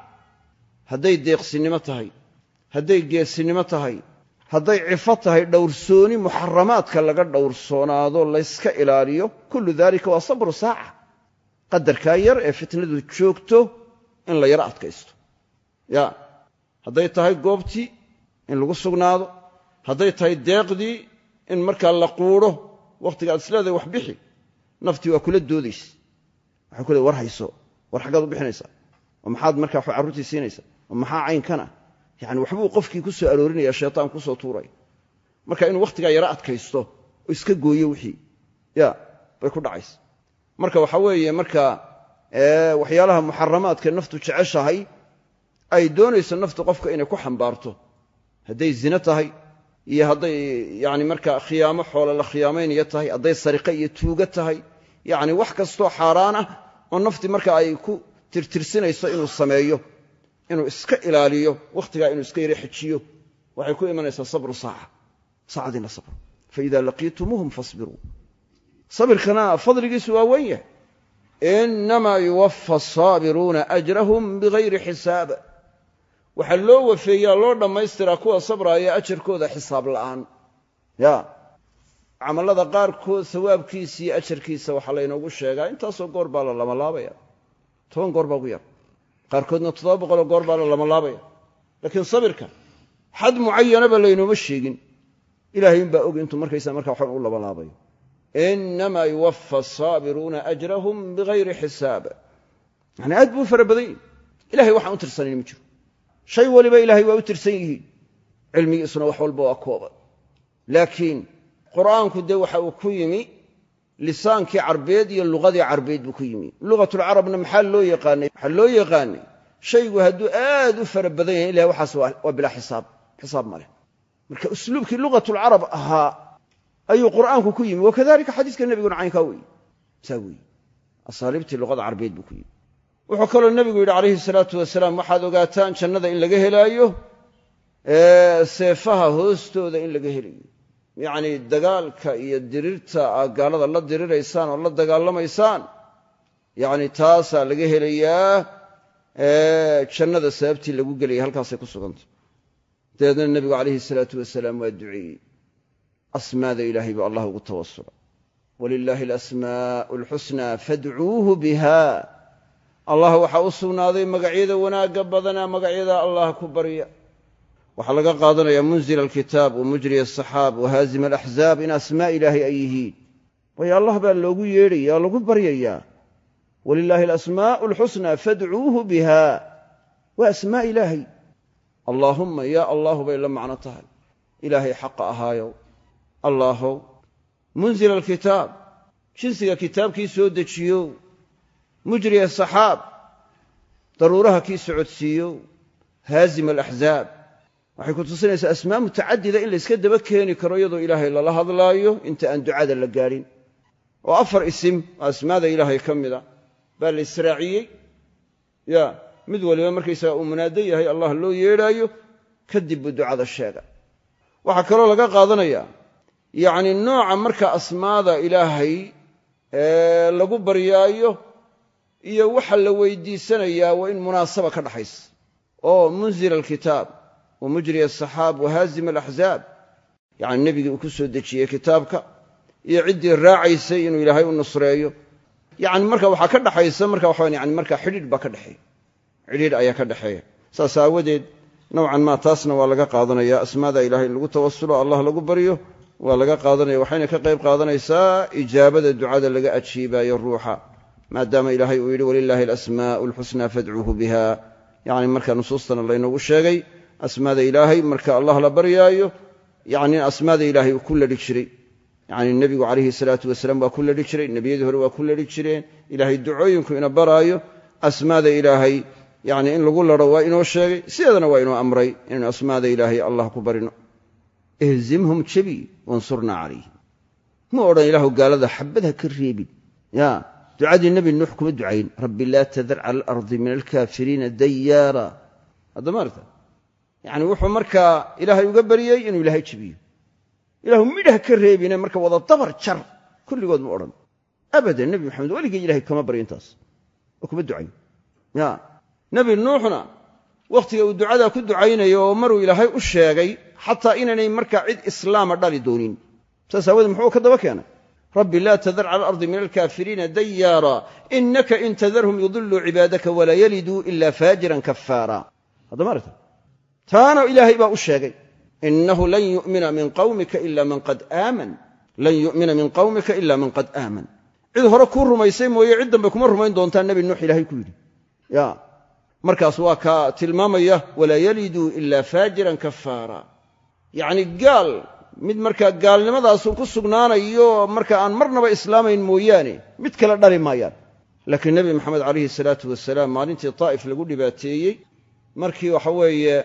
Hadday deeqsinimo tahay hadday geesinimo tahay hadday cifo tahay dhowrsooni muxaramaadka laga dhowrsoonaado layska ilaaliyo kullu daalika waa sabru saaca. Qadarkaa yar ee fitnadu joogto in la yaro adkaysto. Ya hadday tahay goobtii in lagu sugnaado hadday tahay deeqdii in markaa la quudho wakhtiga ad isleedahay wax bixi naftii waa kula doodaysa. Waxay ku leey war hayso war xaggaad u bixinaysaa oo maxaad markaa carruurtii siinaysaa oo maxaa caynkana yacani waxbuu qofkii ku soo aroorinaya shaytaan ku soo tuuray. Marka inuu wakhtigaa yaro adkaysto oo iska gooyo wixii ya bay ku dhacaysa. Marka waxaa weeye marka waxyaalaha muxaramaadka naftu jeceshahay ay doonayso naftu qofka inay ku xambaarto. Hadday zine tahay iyo hadday yani marka khiyaamo xoolo la khiyaamaynaya tahay hadday sariqe iyo tuugo tahay yacni wax kastoo xaaraan ah oo naftii marka ay ku tirtirsinayso inuu sameeyo inuu iska ilaaliyo wakhtigaa inuu iska yara xejiyo waxay ku imanaysaa sabru saaca saacad in la sabro faida laqiitumuuhum fasbiruu sabirkana fadligiisu waa weyn yahay. Inamaa yuwafa asaabiruuna ajrahum bigayri xisaab. Waxaa loo wafeeyaa loo dhammaystiraa kuwa sabraaya ajarkooda xisaab la'aan. Ya camallada qaarkood sawaabkiisa iyo ajarkiisa waxaa laynoogu sheegaa intaasoo goor baa la lamalaabaya toban goor baa ugu yar qaarkoodna toddoba boqoloo goor baa la lamalaabaya laakiin sabirka xad mucayanaba laynooma sheegin. Ilahay inbaa og intuu markaysa markaa waxan u lamalaabayo inamaa yuwafa asaabiruuna ajrahum bigayri xisaab. Yani aad buu u fara badan yihi ilahay waxaan u tirsanayn ma jiro. Shay waliba ilaahay waa u tirsan yihiin. Cilmigiisuna wax walba waa kooban. Laakiin qur'aanku dee waxa uu ku yimi lisaankii carbeed iyo luqadii carbeed buu ku yimi. Lugatulcarabna maxaa loo yaqaanay? Waxaa loo yaqaanay shaygu hadduu aad u fara badan yahay ilahay waxaas waa bilaa xisaab xisaab ma marka usluubkii lugatulcarab ahaa ayuu qur'aanku ku yimi. Wakadalika xadiiska nebiguna caynkaa weeye saa weeye asaaliibtii luqada carbeed buu ku yimi. Wuxuu kaloo nebigu yidhi calayhi salaatu wasalaam waxaad ogaataan jannada in laga helaayo seefaha hoostooda in laga helayo yacnii dagaalka iyo dirirta aad gaalada la diriraysaan oo la dagaalamaysaan yacni taasaa laga helayaa jannada sababtii lagu gelaya halkaasay ku sugantay dabeedna nebigu calayhi salaatu wasalaam waa duceeyey asmaada ilaahay baa allah ugu tawasula. Walilaahi alasmaa'u alxusnaa fadcuuhu biha allah waxaa u sugnaaday magacyada wanaagga badanaa magacyada allah ku barya waxaa laga qaadanaya munzila alkitaab wa mujriya asaxaab wa haazima alaxzaab in asmaa ilaahay ay yihiin. Waayo allah baa loogu yeedhaya oo lagu baryayaa. Walilaahi alasmaa'u alxusnaa fadcuuhu biha waa asmaa ilaahay allaahumma yaa allahu bay la macno tahay. Ilaahay xaqa ahaayow. Allaahow munzila alkitaab. Jinsiga kitaabkii soo dejiyow. Mujriya saxaab daruuraha kii socodsiiyow. Haazima alaxzaab waxay ku tusinaysaa asmaa mutacadida in layska daba keeni karo iyadoo ilaahay lala hadlaayo inta aan ducada la gaadhin oo afar isim oo asmaada ilaahay ka mida baa la israaciyey. Ya mid waliba markaysaga uu munaado yahay allah loo yeedhaayo kadib buu ducada sheega waxaa kaloo laga qaadanayaa yacni nooca marka asmaada ilaahay lagu baryaayo iyo waxa la weydiisanayaa waa in munaasaba ka dhaxaysa. Oo munzila alkitaab wa mujriya asaxaab wa haazima alaxzaab yacni nebigii uu ku soo dejiyey kitaabka iyo ciddii raacaysay inuu ilaahay u nusreeyo yacni marka waxaa ka dhaxaysa marka waxaa yani marka xidhiidh baa ka dhexeeya xidhiidh ayaa ka dhexeeya saas aawadeed nowcan maa taasna waa laga qaadanaya asmaada ilahay in lagu tawasulo allah lagu baryo waa laga qaadanaya waxayna ka qayb qaadanaysaa ijaabada ducada laga ajiibaayo ruuxa maadaama ilaahay uu yidhi walilaahi alasmaa'u alxusnaa fadcuuhu biha yacni marka sheegay asmaada ilaahay marka allah la baryaayo yacni asmaada ilaahay uu ku ladhi jiray. Yacni nebigu calayhi salaatu wasalaam waa ku ladhi jiray nebiyadii hore waa ku ladhi jireen ilaahay ducooyinku ina baraayo asmaada ilaahay yacni in lagu ladho waa inoo sheegay sideedana waa inoo amray inaynu asmaada ilaahay allah ku barino. Ihzimhum jabi wansurnaa calayhim ma odhan ilaahu gaalada xabad ha ka reebin. Ya ducadii nebi nuux kuma ducayn. Rabbi laa tadar cala alardi min alkaafiriina dayaara. Haddama arta yacni wuxuu markaa ilaahay uga baryey inuu ilaahay jebiyo. Ilahu midhah ka reebine marka wada dabar jar kulligood ma odhan. Abadan nebi maxamed weligii ilahay kama baryo intaas. Oo kuma ducayn. Ya nebi nuuxna wakhtiga uu ducadaa ku ducaynayo oo maruu ilaahay u sheegay xataa inaynay markaa cid islaama dhali doonin. Saas aawoodee muxuu ka daba keenay? Rabbi laa tadar cala alardi min alkaafiriina dayaara inaka in tadarhum yudiluu cibaadaka walaa yaliduu ila faajiran kafaara haddama aragta taana ilaahay baa u sheegay inahu lan yumina min qawmika ila man qad aaman. Lan yu'mina min qawmika ila man qad aaman. Cid hore kuu rumaysay mooye cid dambe kuma rumayn doontaa nebi nuux ilaahay ku yidhi. Ya markaas waa kaa tilmaamaya walaa yaliduu ila faajiran kafaara. Yacni gaal mid markaa gaalnimadaasu ku sugnaanayo marka aan marnaba islaamayn mooyaane mid kale dhali maayaan. Laakiin nebi maxamed calayhi salaatu wasalaam maalintii taa'if lagu dhibaateeyey markii waxa weeye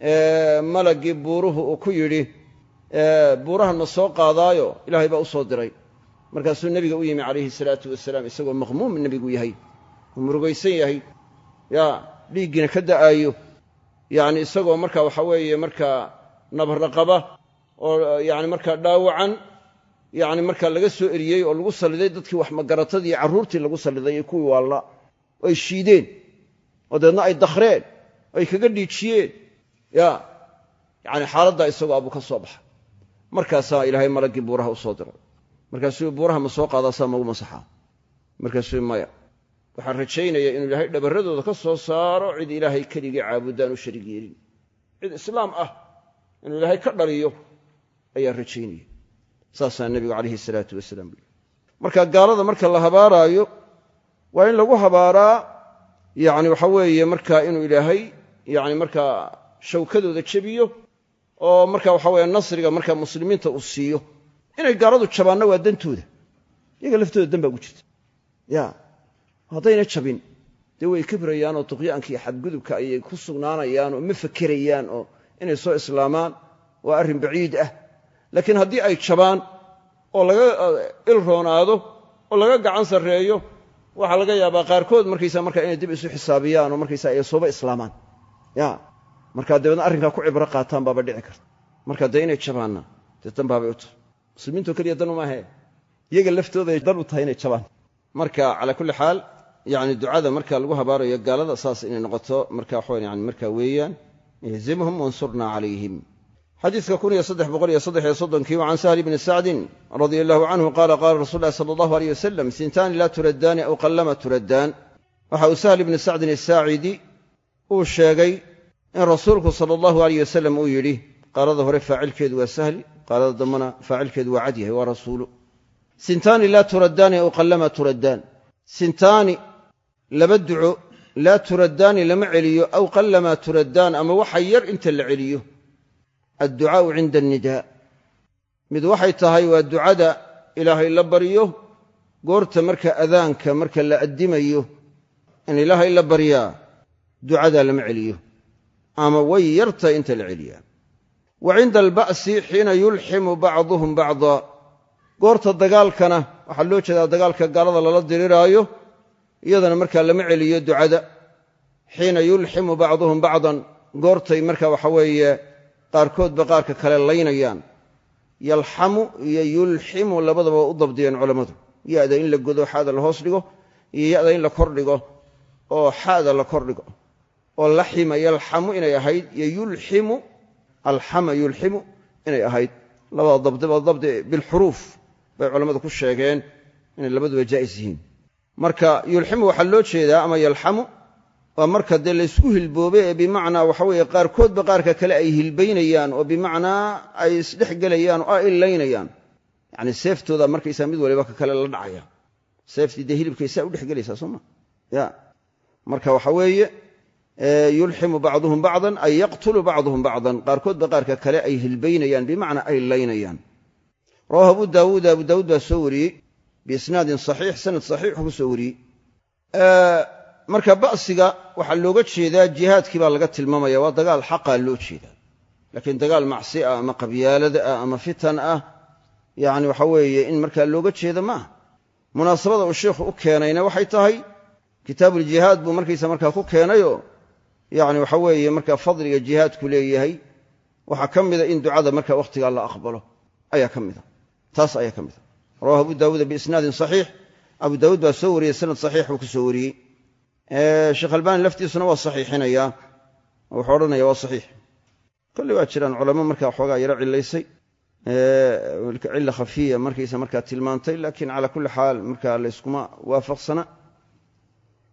malaggii buuruhu uu ku yidhi buurahan ma soo qaadaayo ilaahay baa u soo diray. Markaasuu nebiga u yimi calayhi salaatu wasalaam isagoo maqmuum nebigu yahay. Uu murugaysan yahay ya dhiiggiina ka da'aayo. Yacni isagoo marka waxa weeye markaa nabarraqaba oo yani markaa dhaawacan yani markaa laga soo eriyey oo lagu salliday dadkii wax magaratadii carruurtii lagu salliday iyo kuwii waalla oo ay shiideen oo dabeedna ay dakhreen oo ay kaga dhiijiyeen ya yani xaaladdaa isagoo abuu ka soo baxa markaasaa ilaahay malaggii buuraha u soo diray markaasuu buuraha ma soo qaadaa saa magu masaxaa. Markaasuu maya waxaan rajaynaya inuu ilaahay dhabarradooda ka soo saaro cid ilaahay keligii caabudaan u shariig yeelin. Cid islaam ah inuu ilaahay ka dhaliyo ayaa rajaynaya. Saasaa nebigu calayhi salaatu wasalaam marka gaalada marka la habaaraayo waa in lagu habaaraa yani waxa weeye marka inuu ilaahay yani markaa shawkadooda jebiyo oo marka waxa weye nasriga marka muslimiinta uu siiyo inay gaaladu jabaanna waa dantooda. Iyaga laftooda dan baa ugu jirta. Ya haddayna jabin dee way kibrayaan oo tuqyaanka iyo xadgudubka ayay ku sugnaanayaan oo ma fakerayaan oo inay soo islaamaan waa arrin baciid ah. Laakiin haddii ay jabaan oo laga ilroonaado oo laga gacan sarreeyo waxaa laga yaabaa qaarkood markaysa marka inay dib isu xisaabiyaan oo markaysa ay sooba islaamaan. Ya markaa dabeedna arrinkaa ku cibro qaataan baaba dhici karta. Marka dee inay jabaanna dee dan baabay u tahay. Muslimiintoo keliya dan umaahe iyaga laftooday dan u tahay inay jabaan. Marka calaa kulli xaal yani ducada marka lagu habaarayo gaalada saas inay noqoto marka waxawan yani marka weeyaan ihzimhum wansurnaa calayhim. Xadiidka kun iyo saddex boqol iyo saddex iyo soddonkii wa can sahli bni sacdin radia allahu canhu qaala qaala rasul llahi sala allahu aleyh wasalam sintaani laa turaddaani aw qallama turaddaan. Waxa uu sahli in rasuulku sala allahu aleyh wasalam uu yidhi qaalada hore faacilkeedu waa sahli qaalada dambena faacilkeedu waa cad yahay waa rasuulu. Sintaani laa turaddaani aw qallama turaddaan. Sintaani laba duco laa turaddaani lama celiyo aw qallamaa turaddaan ama waxa yar inta la celiyo. Adducaa'u cinda annidaa. Mid waxay tahay waa ducada ilaahay la baryo goorta marka adaanka marka la addimayo in ilaahay la baryaa ducadaa lama celiyo ama way yartahay inta la celiyaa. Wa cinda alba'si xiina yulximu bacduhum bacdaa goorta dagaalkana waxaa loo jeedaa dagaalka gaalada lala diriraayo iyadana markaa lama celiyo ducada. Xiina yulximu bacduhum bacdan goortay marka waxa weeye qaarkoodba qaarka kale laynayaan. Yalxamu iyo yulximu labadaba u dabdiyeen culammadu yada in la godo xaada la hoos dhigo iyo yada in la kor dhigo oo xaada la kor dhigo oo laxima yalxamu inay ahayd iyo yulximu alxama yulximu inay ahayd. Labada dabdiba dabdi bilxuruuf bay culammadu ku sheegeen inay labaduba jaa'is yihiin. Marka yulximu waxaa loo jeedaa ama yalxamu waa marka dee laysku hilboobe ee bimacnaa waxa weeye qaarkoodba qaarka kale ay hilbaynayaan oo bimacnaa ay isdhex gelayaan oo ay ilaynayaan yacni seeftooda markaysaa mid waliba ka kale la dhacaya. Seeftii dee hilibkay saa u dhex gelaysaa soo ma? Ya. Marka waxa weeye yulximu bacduhum bacdan ay yaqtulu bacduhum bacdan. Qaarkoodba qaarka kale ay hilbaynayaan bimacnaa ay laynayaan. Rawahu abu daawuud abu daawuud baa soo wariyey biisnaadin saxiix sanad saxiixu ku soo wariyey. Marka ba'siga waxaa looga jeedaa jihaadkii baa laga tilmaamaya waa dagaal xaqaa loo jeedaa. Laakiin dagaal macsi ah ama qabyaalada ah ama fitan ah yacni waxa weeye in markaa looga jeeda ma aha. Munaasabada uu sheikhu u keenayna waxay tahay kitaabuuljihaad buu markaysa markaa ku keenayoo yacni waxa weeye markaa fadliga jihaadku leeyahay waxaa ka mida in ducada marka wakhtigaa la aqbalo ayaa ka mida. Taas ayaa ka mida. Rawahu abu daawuuda biisnaadin saxiix. Abu daawuud baa soo wariyey sanad saxiix buu ku soo wariyey. Sheekh albaani laftiisuna waa saxiixinayaa oo wuxuu odhanaya waa saxiix. Kolley waa jiraan culamo markaa xoogaa yaro cilaysay cilla khafiya markaysa markaa tilmaantay laakiin calaa kulli xaal markaa layskuma waafaqsana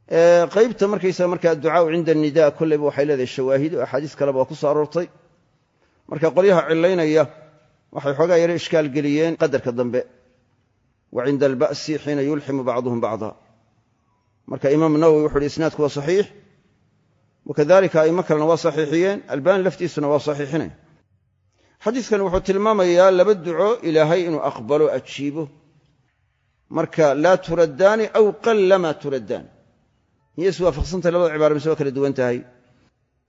qaybta markaysa markaa ducaau cinda anida kolleyba waxay leedahay shawaahid oo axaadiis kaleba waa ku soo aroortay. Marka qolyaha cilaynaya waxay xoogaa yaro ishkaal geliyeen qadarka dambe. Wa cinda alba'si xiina yulximu bacduhum bacda marka imaam nawowi wuxu uhi isnaadku waa saxiix. Wakadalika a'imo kalena waa saxiixiyeen albani laftiisuna waa saxiixinaya xadiidkan wuxuu tilmaamayaa laba duco ilaahay inuu aqbalo ajiibo. Marka laa turaddaani aw qallama turaddaani miyay iswaafaqsantahay labada cibaara mise waa kala duwan tahay.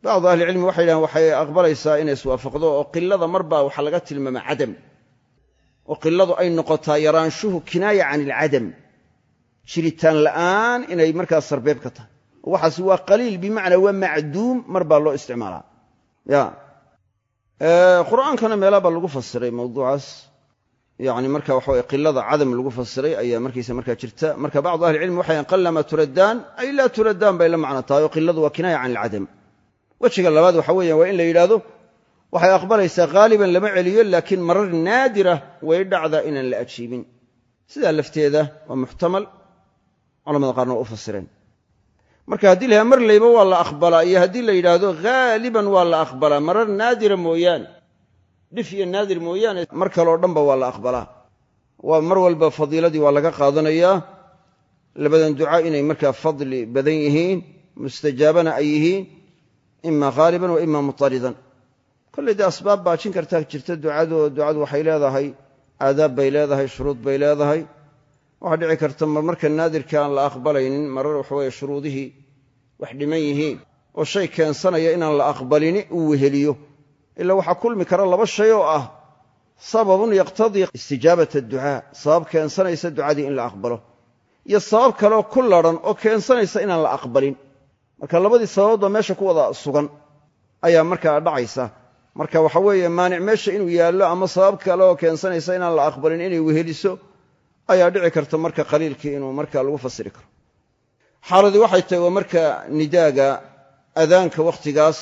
Bacdu ahlicilmi waxay yidhahaan waxay aqbalaysaa inay iswaafaqdo oo qilada marbaa waxaa laga tilmaama cadam. Oo qiladu ay noqotaa yaraanshuhu kinaaya can ilcadam jiritaan la'aan inay markaa sarbeeb ka tahay. Oo waxaasi waa qaliil bimacnaa waa macduum mar baa loo isticmaalaa. Qur'aankana meelaa baa lagu fasiray mawduucaas yani marka waxa qilada cadam lagu fasiray ayaa markaysa markaa jirta. Marka bacdu ahlicilmi waxay qallama turaddaan ay laa turaddaan bay la macno tahay oo waa kinaaya can ilcadam wejiga labaad waxa weeyaan waa in la yidhaahdo waxay aqbalaysaa haaliban lama celiyo laakiin marar naadira way dhacdaa inaan la ajiibin. Sidaa lafteeda waa muxtamal culamada qaarna waa u fasireen. Marka haddii la mar layba waa la aqbalaa iyo haddii la yidhaahdo haaliban waa la aqbalaa marar naadira mooyaane dhif iyo naadir mooyaane. Mar kaleo dhanba waa la aqbalaa. Waa mar walba fadiiladii waa laga qaadanayaa labadan duca inay markaa fadli badan yihiin mustajaabana ay yihiin ima haaliban wa ima mutaridan. Kolley dee asbaab baajin kartaa jirta ducado ducadu waxay leedahay aadaab bay leedahay shuruud bay leedahay. Waxaa dhici karta marmarka naadirka aan la aqbalaynin marar waxaweye shuruudihii wax dhiman yihiin. Oo shay keensanaya inaan la aqbalini uu weheliyo ilaa waxaa kulmi kara laba shay oo ah sababun yaqtadii istijaabat adducaa sabab keensanaysa ducadii in la aqbalo iyo sabab kaleoo ku ladhan oo keensanaysa inaan la aqbalin. Marka labadii sababoodba meesha ku wada sugan ayaa markaa dhacaysa. Marka waxa weeye maanic meesha inuu yaallo ama sabab kale oo keensanaysa inaan la aqbalin inay weheliso ayaa dhici karta marka qaliilkii inuu marka lagu fasiri karo. Xaaladii waxay tahay waa marka nidaaga adaanka wakhtigaas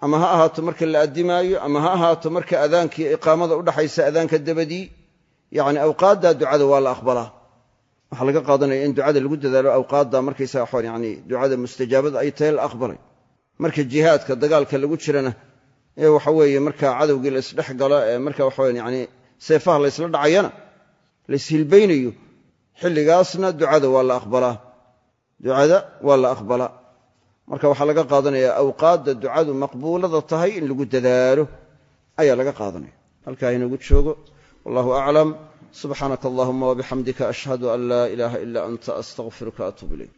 ama ha ahaato marka la addimaayo ama ha ahaato marka adaankiiyo iqaamada udhaxaysa adaanka dabadii yacni awqaadda ducada waa la aqbalaa. Waxaa laga qaadanaya in ducada lagu dadaalo awqaadda markaysaga yani ducada mustajaabada ay tahay la aqbalay. Marka jihaadka dagaalka lagu jirana ee waxa weeye marka cadowgii la isdhex galo ee marka waxaweyan yani seefaha la ysla dhacayana la ishilbaynayo xilligaasna ducada waa la aqbalaa. Ducada waa la aqbalaa marka waxaa laga qaadanayaa awqaadda ducadu maqbuulada tahay in lagu dadaalo ayaa laga qaadanaya. Halkaa inagu joogo wallahu aclam subxaanaka allahuma wabixamdika ashhadu an laa ilaaha ila anta astaqfiruka atuub ilayk